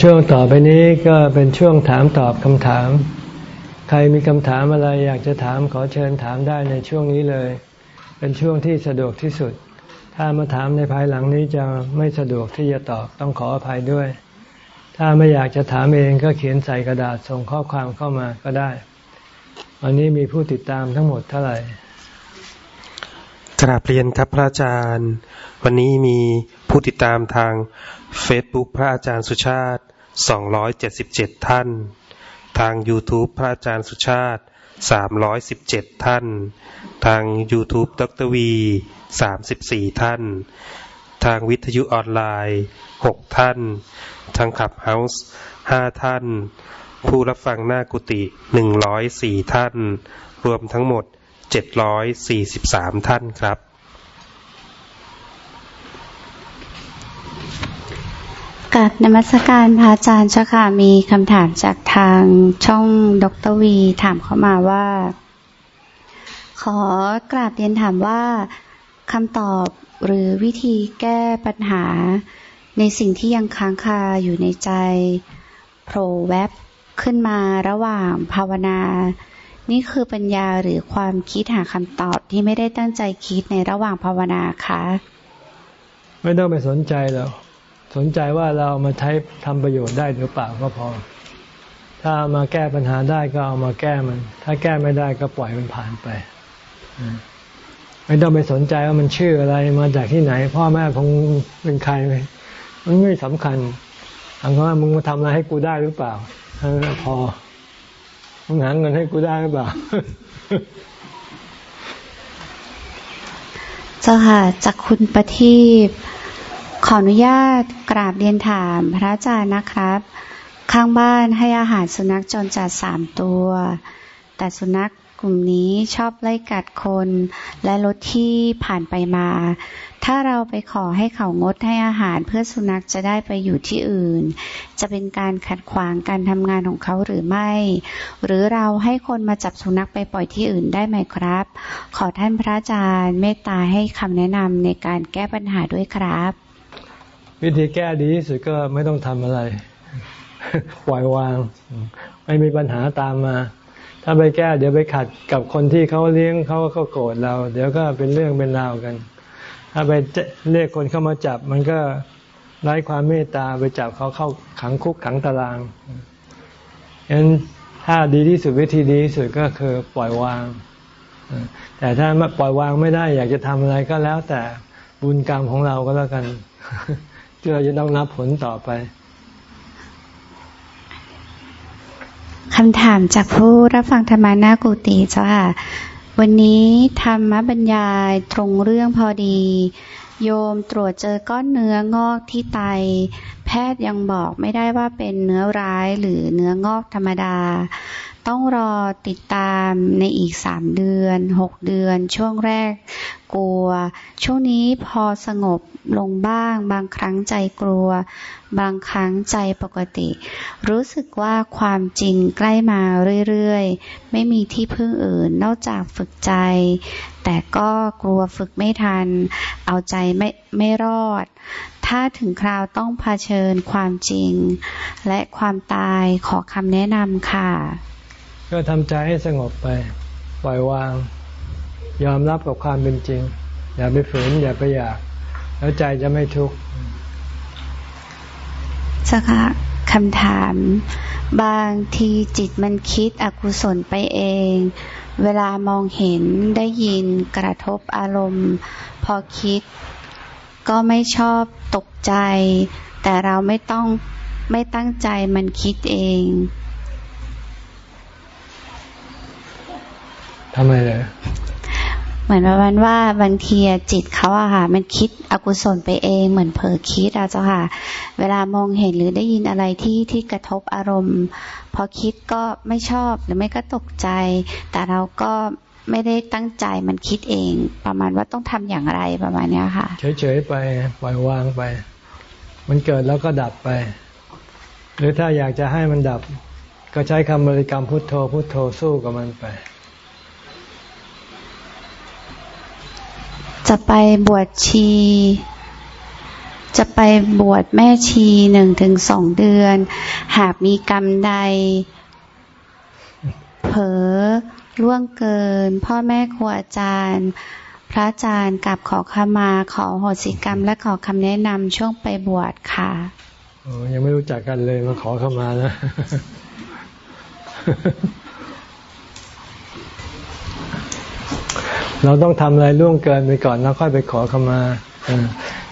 ช่วงต่อไปนี้ก็เป็นช่วงถามตอบคำถาม ใครมีคำถามอะไรอยากจะถามขอเชิญถามได้ในช่วงนี้เลย เป็นช่วงที่สะดวกที่สุด ถ้ามาถามในภายหลังนี้จะไม่สะดวกที่จะตอบต้องขออภัยด้วย ถ้าไม่อยากจะถามเองก็เขียนใส่กระดาษส่งข้อความเข้ามาก็ได้ วันนี้มีผู้ติดตามทั้งหมดเท่าไหร่กราบเรียนครับพระอาจารย์ วันนี้มีผู้ติดตามทาง Facebook พระอาจารย์สุชาติ 277 ท่าน ทาง YouTube พระอาจารย์สุชาติ สามร้อยสิบเจ็ดท่าน ทาง YouTube ดรวีสามสิบสี่ท่าน ทางวิทยุออนไลน์หกท่าน ทางขับเฮาส์ห้าท่าน ผู้รับฟังหน้ากุฏิหนึ่งร้อยสี่ท่าน รวมทั้งหมดเจ็ดร้อยสี่สิบสามท่านครับ กับนมัสการพระอาจารย์เจ้าค่ะมีคำถามจากทางช่องดรวีถามเข้ามาว่า ขอกราบเรียนถามว่าคำตอบหรือวิธีแก้ปัญหา ในสิ่งที่ยังค้างคาอยู่ในใจโผล่แวบขึ้นมาระหว่างภาวนา นี่คือปัญญาหรือความคิดหาคำตอบที่ไม่ได้ตั้งใจคิดในระหว่างภาวนาคะ ไม่ต้องไปสนใจหรอก สนใจว่าเรามาใช้ทำประโยชน์ได้หรือเปล่าก็พอ ถ้ามาแก้ปัญหาได้ก็เอามาแก้มัน ถ้าแก้ไม่ได้ก็ปล่อยมันผ่านไป ไม่ต้องไปสนใจว่ามันชื่ออะไรมาจากที่ไหน พ่อแม่คงเป็นใครมันไม่สำคัญถามว่ามึงมาทำอะไรให้กูได้หรือเปล่าพอมึงหาเงินให้กูได้หรือเปล่าเจ้าค่ะจากคุณประทีป ขออนุญาตกราบเรียนถามพระอาจารย์นะครับ ข้างบ้านให้อาหารสุนัขจรจัดสามตัว แต่สุนัขกลุ่มนี้ชอบไล่กัดคนและรถที่ผ่านไปมา ถ้าเราไปขอให้เขางดให้อาหารเพื่อสุนัขจะได้ไปอยู่ที่อื่น จะเป็นการขัดขวางการทำงานของเขาหรือไม่ หรือเราให้คนมาจับสุนัขไปปล่อยที่อื่นได้ไหมครับ ขอท่านพระอาจารย์เมตตาให้คำแนะนำในการแก้ปัญหาด้วยครับ วิธีแก้ดีที่สุดก็ไม่ต้องทำอะไรปล่อยวาง ไม่มีปัญหาตามมา ถ้าไปแก้เดี๋ยวไปขัดกับคนที่เขาเลี้ยงเขาก็โกรธเรา เดี๋ยวก็เป็นเรื่องเป็นราวกัน ถ้าไปเรียกคนเข้ามาจับ มันก็ไร้ความเมตตาไปจับเขาเข้าขังคุกขังตารางฉะนั้นถ้าดีที่สุดวิธีดีที่สุดก็คือปล่อยวาง แต่ถ้าปล่อยวางไม่ได้ อยากจะทำอะไรก็แล้วแต่บุญกรรมของเราก็แล้วกัน ที่เราจะต้องนับผลต่อไปคำถามจากผู้รับฟังธรรมานากุติเจ้าค่ะ วันนี้ธรรมบรรยายตรงเรื่องพอดี โยมตรวจเจอก้อนเนื้องอกที่ไต แพทย์ยังบอกไม่ได้ว่าเป็นเนื้อร้ายหรือเนื้องอกธรรมดา ต้องรอติดตามในอีกสามเดือนหกเดือน ช่วงแรกกลัว ช่วงนี้พอสงบลงบ้าง บางครั้งใจกลัว บางครั้งใจปกติ รู้สึกว่าความจริงใกล้มาเรื่อยๆ ไม่มีที่พึ่งอื่นนอกจากฝึกใจ แต่ก็กลัวฝึกไม่ทัน เอาใจไม่ไม่รอด ถ้าถึงคราวต้องเผชิญความจริง และความตายขอคำแนะนำค่ะ ก็ทำใจให้สงบไป ปล่อยวาง ยอมรับกับความเป็นจริง อย่าไปฝืน อย่าไปอยาก แล้วใจจะไม่ทุกข์สักคำถาม บางทีจิตมันคิดอกุศลไปเอง เวลามองเห็นได้ยินกระทบอารมณ์ พอคิด ก็ไม่ชอบตกใจ แต่เราไม่ต้องไม่ตั้งใจมันคิดเอง ทำไมเลยเหมือนประมาณว่าบางทีจิตเขาอะค่ะ มันคิดอกุศลไปเองเหมือนเผลอคิดอะเจ้าค่ะ เวลามองเห็นหรือได้ยินอะไรที่ที่กระทบอารมณ์ พอคิดก็ไม่ชอบหรือไม่ก็ตกใจ แต่เราก็ไม่ได้ตั้งใจมันคิดเอง ประมาณว่าต้องทำอย่างไรประมาณนี้ค่ะ เฉยๆไปปล่อยวางไป มันเกิดแล้วก็ดับไป หรือถ้าอยากจะให้มันดับ ก็ใช้คำบริกรรมพุทโธพุทโธสู้กับมันไป จะไปบวชชี จะไปบวชแม่ชีหนึ่งถึงสองเดือน หากมีกรรมใด เผลอล่วงเกิน พ่อแม่ครูอาจารย์ พระอาจารย์กับขอขมาขอโหสิกรรม และขอคำแนะนำช่วงไปบวชค่ะยังไม่รู้จักกันเลยมาขอขมานะ เราต้องทำอะไรล่วงเกินไปก่อนแล้วค่อยไปขอขมา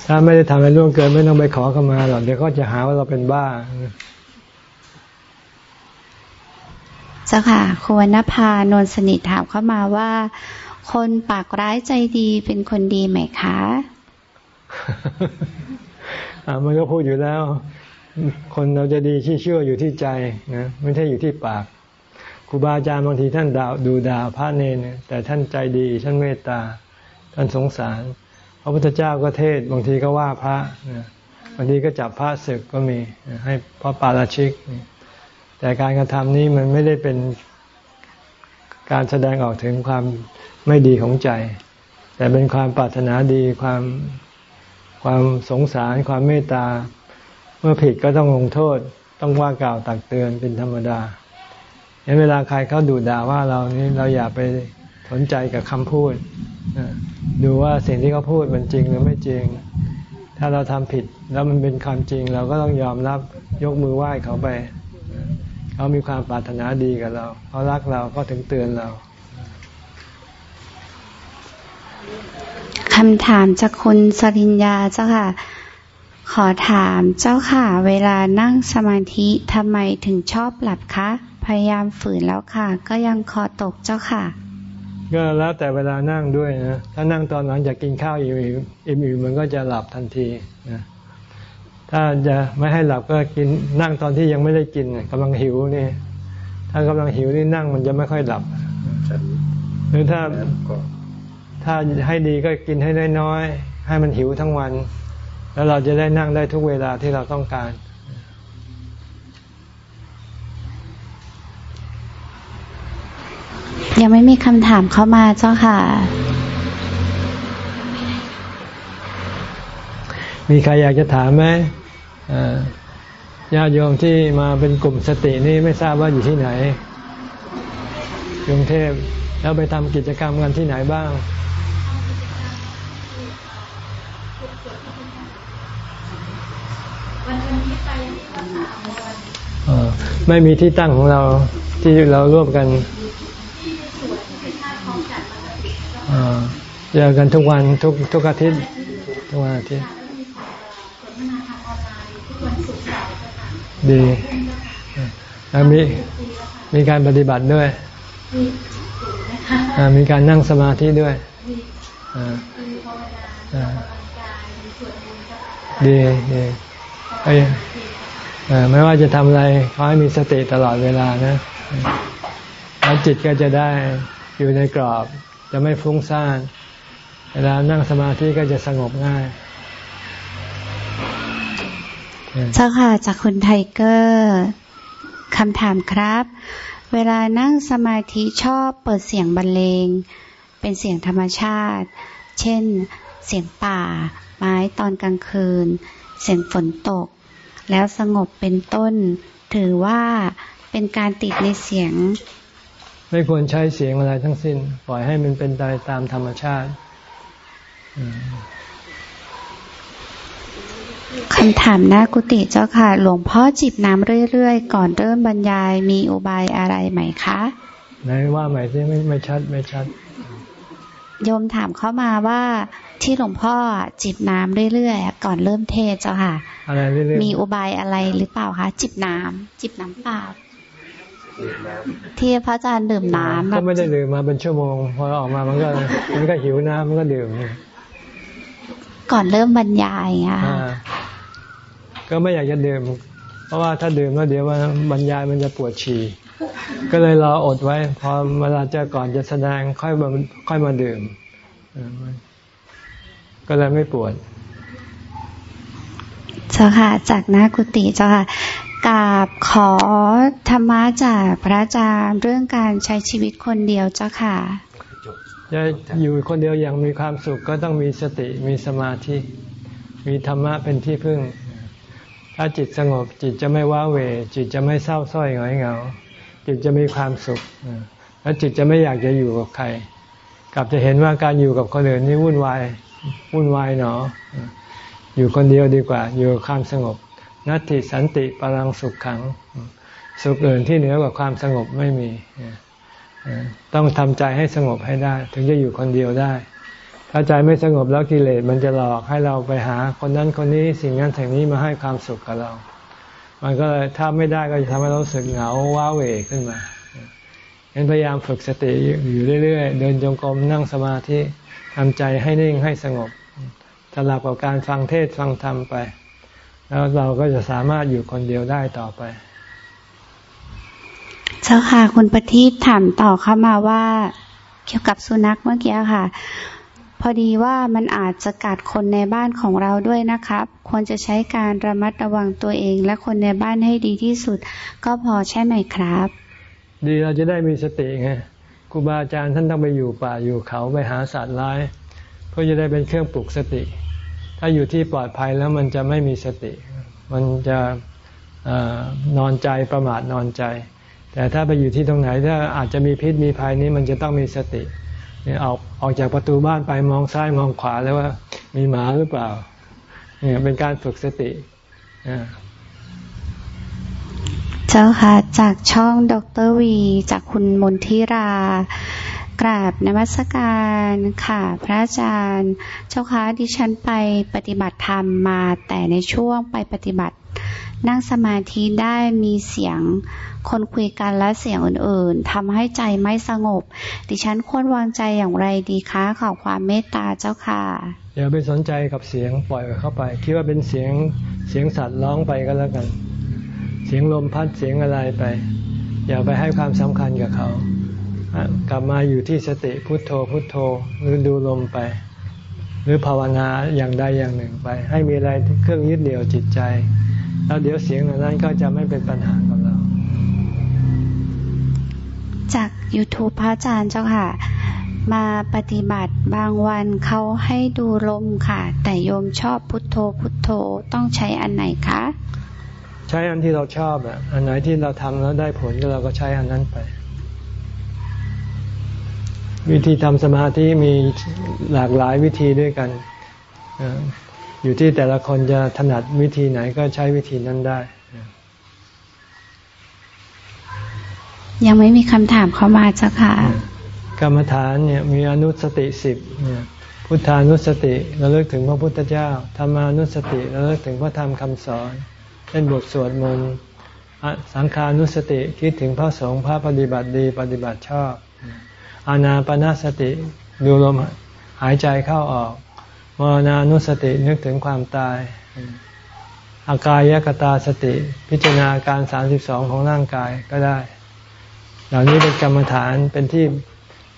ถ้าไม่ได้ทำอะไรล่วงเกินไม่ต้องไปขอขมาหรอกเดี๋ยวก็จะหาว่าเราเป็นบ้าเจ้าค่ะควรนภานนสนิทถามเข้ามาว่า คนปากร้ายใจดีเป็นคนดีไหมคะอ่ามันก็พูดอยู่แล้ว คนเราจะดีที่เชื่ออยู่ที่ใจนะไม่ใช่อยู่ที่ปาก ครูบาอาจารย์บางทีท่านด่าดูด่าพระเนนแต่ท่านใจดีท่านเมตตา ท่านสงสาร พระพุทธเจ้าก็เทศบางทีก็ว่าพระบางทีก็จับพระศึกก็มีให้พระปาราชิก แต่การกระทำนี้มันไม่ได้เป็นการแสดงออกถึงความไม่ดีของใจ แต่เป็นความปรารถนาดีความความสงสารความเมตตา เมื่อผิดก็ต้องลงโทษ ต้องว่ากล่าวตักเตือนเป็นธรรมดา เวลาใครเขาดูด่าว่าเรานี่เราอย่าไปสนใจกับคำพูดดูว่าสิ่งที่เขาพูดมันจริงหรือไม่จริง ถ้าเราทำผิดแล้วมันเป็นความจริง เราก็ต้องยอมรับยกมือไหว้เขาไป เขามีความปรารถนาดีกับเราเขารักเราก็ถึงเตือนเราคำถามจากคุณสริญญาเจ้าค่ะ ขอถามเจ้าค่ะ เวลานั่งสมาธิทำไมถึงชอบหลับคะ พยายามฝืนแล้วค่ะ ก็ยังคอตกเจ้าค่ะ ก็แล้วแต่เวลานั่งด้วยนะถ้านั่งตอนหลังจากกินข้าวอิ่มอิ่มมันก็จะหลับทันทีนะถ้าจะไม่ให้หลับก็กินนั่งตอนที่ยังไม่ได้กินกำลังหิวนี่ถ้ากำลังหิวนี่นั่งมันจะไม่ค่อยหลับหรือถ้าถ้าให้ดีก็กินให้น้อยๆให้มันหิวทั้งวัน แล้วเราจะได้นั่งได้ทุกเวลาที่เราต้องการ ยังไม่มีคำถามเข้ามาเจ้าค่ะ มีใครอยากจะถามไหมญาติโยมที่มาเป็นกลุ่มสตินี่ไม่ทราบว่าอยู่ที่ไหนกรุงเทพแล้วไปทำกิจกรรมกันที่ไหนบ้างไม่มีที่ตั้งของเราที่เราร่วมกัน เจอกันทุกวันทุกทุกอาทิตย์ทุกวันอาทิตย์ดีแล้วมีมีการปฏิบัติด้วยมีการนั่งสมาธิด้วยดีดีไม่ว่าจะทำอะไรขอให้มีสติตลอดเวลานะแล้วจิตก็จะได้อยู่ในกรอบ จะไม่ฟุ้งซ่าน เวลานั่งสมาธิก็จะสงบง่ายเจ้าค่ะจากคุณไทเกอร์คำถามครับ เวลานั่งสมาธิชอบเปิดเสียงบรรเลง เป็นเสียงธรรมชาติ เช่น เสียงป่า ไม้ตอนกลางคืน เสียงฝนตก แล้วสงบเป็นต้น ถือว่าเป็นการติดในเสียง ไม่ควรใช้เสียงอะไรทั้งสิ้น ปล่อยให้มันเป็นไปตามธรรมชาติคำถามหน้ากุฏิเจ้าค่ะ หลวงพ่อจิบน้ำเรื่อยๆ ก่อนเริ่มบรรยายมีอุบายอะไรไหมคะไหนว่าใหม่ที่ไม่ไม่ชัดไม่ชัด โยมถามเข้ามาว่าที่หลวงพ่อจิบน้ำเรื่อยๆ ก่อนเริ่มเทศเจ้าค่ะ อะไรเรื่อยๆ มีอุบายอะไรหรือเปล่าคะ จิบน้ำจิบน้ำเปล่า ที่พระอาจารย์ดื่มน้ำก็ไม่ได้ดื่มมาเป็นชั่วโมง พอออกมามันก็ มันก็หิวน้ำมันก็ดื่มก่อนเริ่มบรรยายอะก็ไม่อยากจะดื่ม เพราะว่าถ้าดื่มแล้วเดี๋ยวว่าบรรยายมันจะปวดฉี่ก็เลยรออดไว้ พอเวลาจะก่อนจะแสดงค่อยมาค่อยมาดื่มก็เลยไม่ปวดเจ้าค่ะ จากนากุติเจ้าค่ะ กราบขอธรรมะจากพระอาจารย์เรื่องการใช้ชีวิตคนเดียวเจ้าค่ะจะอยู่คนเดียวอย่างมีความสุขก็ต้องมีสติมีสมาธิ มีธรรมะเป็นที่พึ่ง ถ้าจิตสงบจิตจะไม่ว้าเหวจิตจะไม่เศร้าส้อยหงอยเหงา จิตจะมีความสุข แล้วจิตจะไม่อยากจะอยู่กับใคร กลับจะเห็นว่าการอยู่กับคนอื่นนี่วุ่นวายวุ่นวายหนอ อยู่คนเดียวดีกว่า อยู่ความสงบ นัตติสันติปรังสุขขัง สุขอื่นที่เหนือกว่าความสงบไม่มี ต้องทำใจให้สงบให้ได้ ถึงจะอยู่คนเดียวได้ ถ้าใจไม่สงบแล้วกิเลสมันจะหลอกให้เราไปหาคนนั้นคนนี้สิ่งนั้นสิ่งนี้มาให้ความสุขกับเรา มันก็เลยถ้าไม่ได้ก็จะทำให้เราสึกเหงาว้าเหวขึ้นมาเห็นพยายามฝึกสติอยู่เรื่อยๆ เดินจงกรมนั่งสมาธิทำใจให้นิ่งให้สงบสลับกับการฟังเทศฟังธรรมไป แล้วเราก็จะสามารถอยู่คนเดียวได้ต่อไป เจ้าค่ะคุณประทีปถามต่อเข้ามาว่า เกี่ยวกับสุนัขเมื่อกี้ค่ะ พอดีว่ามันอาจจะกัดคนในบ้านของเราด้วยนะครับ ควรจะใช้การระมัดระวังตัวเอง และคนในบ้านให้ดีที่สุด ก็พอใช่ไหมครับ ดีเราจะได้มีสติไงครูบาอาจารย์ท่านต้องไปอยู่ป่าอยู่เขาไปหาสัตว์ร้าย เพื่อจะได้เป็นเครื่องปลุกสติ ถ้าอยู่ที่ปลอดภัยแล้วมันจะไม่มีสติ มันจะนอนใจประมาทนอนใจ แต่ถ้าไปอยู่ที่ตรงไหนถ้าอาจจะมีพิษมีภัยนี้มันจะต้องมีสติเนี่ยออกออกจากประตูบ้านไปมองซ้ายมองขวาแล้วว่ามีหมาหรือเปล่าเนี่ยเป็นการฝึกสติเจ้าค่ะจากช่องดรวี จากคุณมนทิรา กราบนมัสการค่ะ พระอาจารย์ เจ้าคะดิฉันไปปฏิบัติธรรมมาแต่ในช่วงไปปฏิบัติ นั่งสมาธิได้มีเสียงคนคุยกันและเสียงอื่นๆทำให้ใจไม่สงบ ดิฉันควรวางใจอย่างไรดีคะขอความเมตตาเจ้าค่ะอย่าไปสนใจกับเสียงปล่อยเข้าไป คิดว่าเป็นเสียงเสียงสัตว์ร้องไปก็แล้วกัน เสียงลมพัดเสียงอะไรไป อย่าไปให้ความสำคัญกับเขา กลับมาอยู่ที่สติพุทโธพุทโธหรือดูลมไป หรือภาวนาอย่างใดอย่างหนึ่งไป ให้มีอะไรเครื่องยึดเหนี่ยวจิตใจ แล้วเดี๋ยวเสียงเหล่านั้นก็จะไม่เป็นปัญหากับเรา จาก YouTube พระอาจารย์เจ้าค่ะ มาปฏิบัติบางวันเขาให้ดูลมค่ะ แต่โยมชอบพุทโธพุทโธต้องใช้อันไหนคะ ใช้อันที่เราชอบอะอันไหนที่เราทำแล้วได้ผลก็เราก็ใช้อันนั้นไป วิธีทำสมาธิมีหลากหลายวิธีด้วยกันอยู่ที่แต่ละคนจะถนัดวิธีไหนก็ใช้วิธีนั้นได้ ยังไม่มีคำถามเข้ามาจ้ะค่ะ กรรมฐานเนี่ยมีอนุสติสิบพุทธานุสติระลึกถึงพระพุทธเจ้าธรรมานุสติระลึกถึงพระธรรมคำสอนเป็นบทสวดมนต์สังขานุสติคิดถึงพระสงฆ์พระปฏิบัติดีปฏิบัติชอบ อานาปนาสติดูลมหายใจเข้าออกมรณานุสตินึกถึงความตาย อากายกตาสติ พิจารณาการสามสิบสองของร่างกายก็ได้ เหล่านี้เป็นกรรมฐานเป็นที่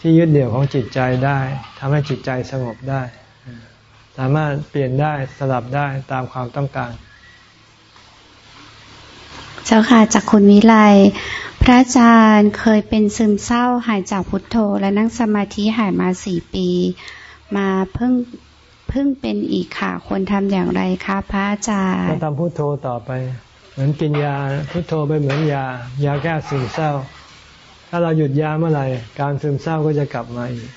ที่ยึดเดี่ยวของจิตใจได้ทำให้จิตใจสงบได้ สามารถเปลี่ยนได้สลับได้ตามความต้องการ เจ้าค่ะจากคุณวิไลพระอาจารย์เคยเป็นซึมเศร้าหายจากพุทโธ และนั่งสมาธิหายมาสี่ปี มาเพิ่งเพิ่งเป็นอีกค่ะควรทำอย่างไรคะพระอาจารย์ก็ทำพุทโธต่อไป เหมือนกินยาพุทโธไปเหมือนยายาแก้ซึมเศร้า ถ้าเราหยุดยาเมื่อไหร่การซึมเศร้าก็จะกลับมาอีก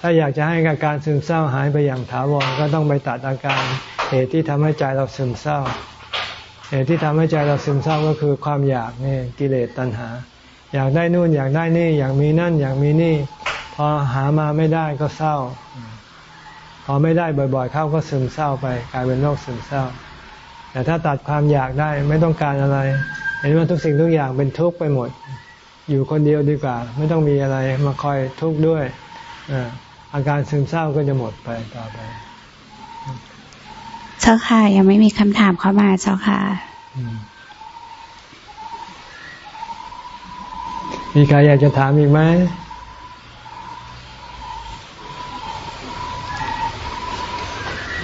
ถ้าอยากจะให้อาการซึมเศร้าหายไปอย่างถาวรก็ต้องไปตัดอาการเหตุที่ทำให้ใจเราซึมเศร้า เหตุที่ทำให้ใจเราซึมเศร้าก็คือความอยากนี่กิเลสตัณหา อยากได้นู่นอยากได้นี่อยากมีนั่นอยากมีนี่ พอหามาไม่ได้ก็เศร้า พอไม่ได้บ่อย ๆ เข้าก็ซึมเศร้าไป กลายเป็นโรคซึมเศร้า แต่ถ้าตัดความอยากได้ไม่ต้องการอะไร เห็นว่าทุกสิ่งทุกอย่างเป็นทุกข์ไปหมด อยู่คนเดียวดีกว่า ไม่ต้องมีอะไรมาคอยทุกข์ด้วยอาการซึมเศร้าก็จะหมดไปต่อไป เจ้าค่ะ ยังไม่มีคำถามเข้ามาเจ้าค่ะ มีใครอยากจะถามอีกไหม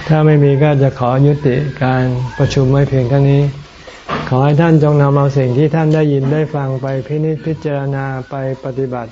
ถ้าไม่มีก็จะขอยุติการประชุมไว้เพียงเท่านี้ ขอให้ท่านจงนำเอาสิ่งที่ท่านได้ยินได้ฟังไปพินิจพิจารณาไปปฏิบัติ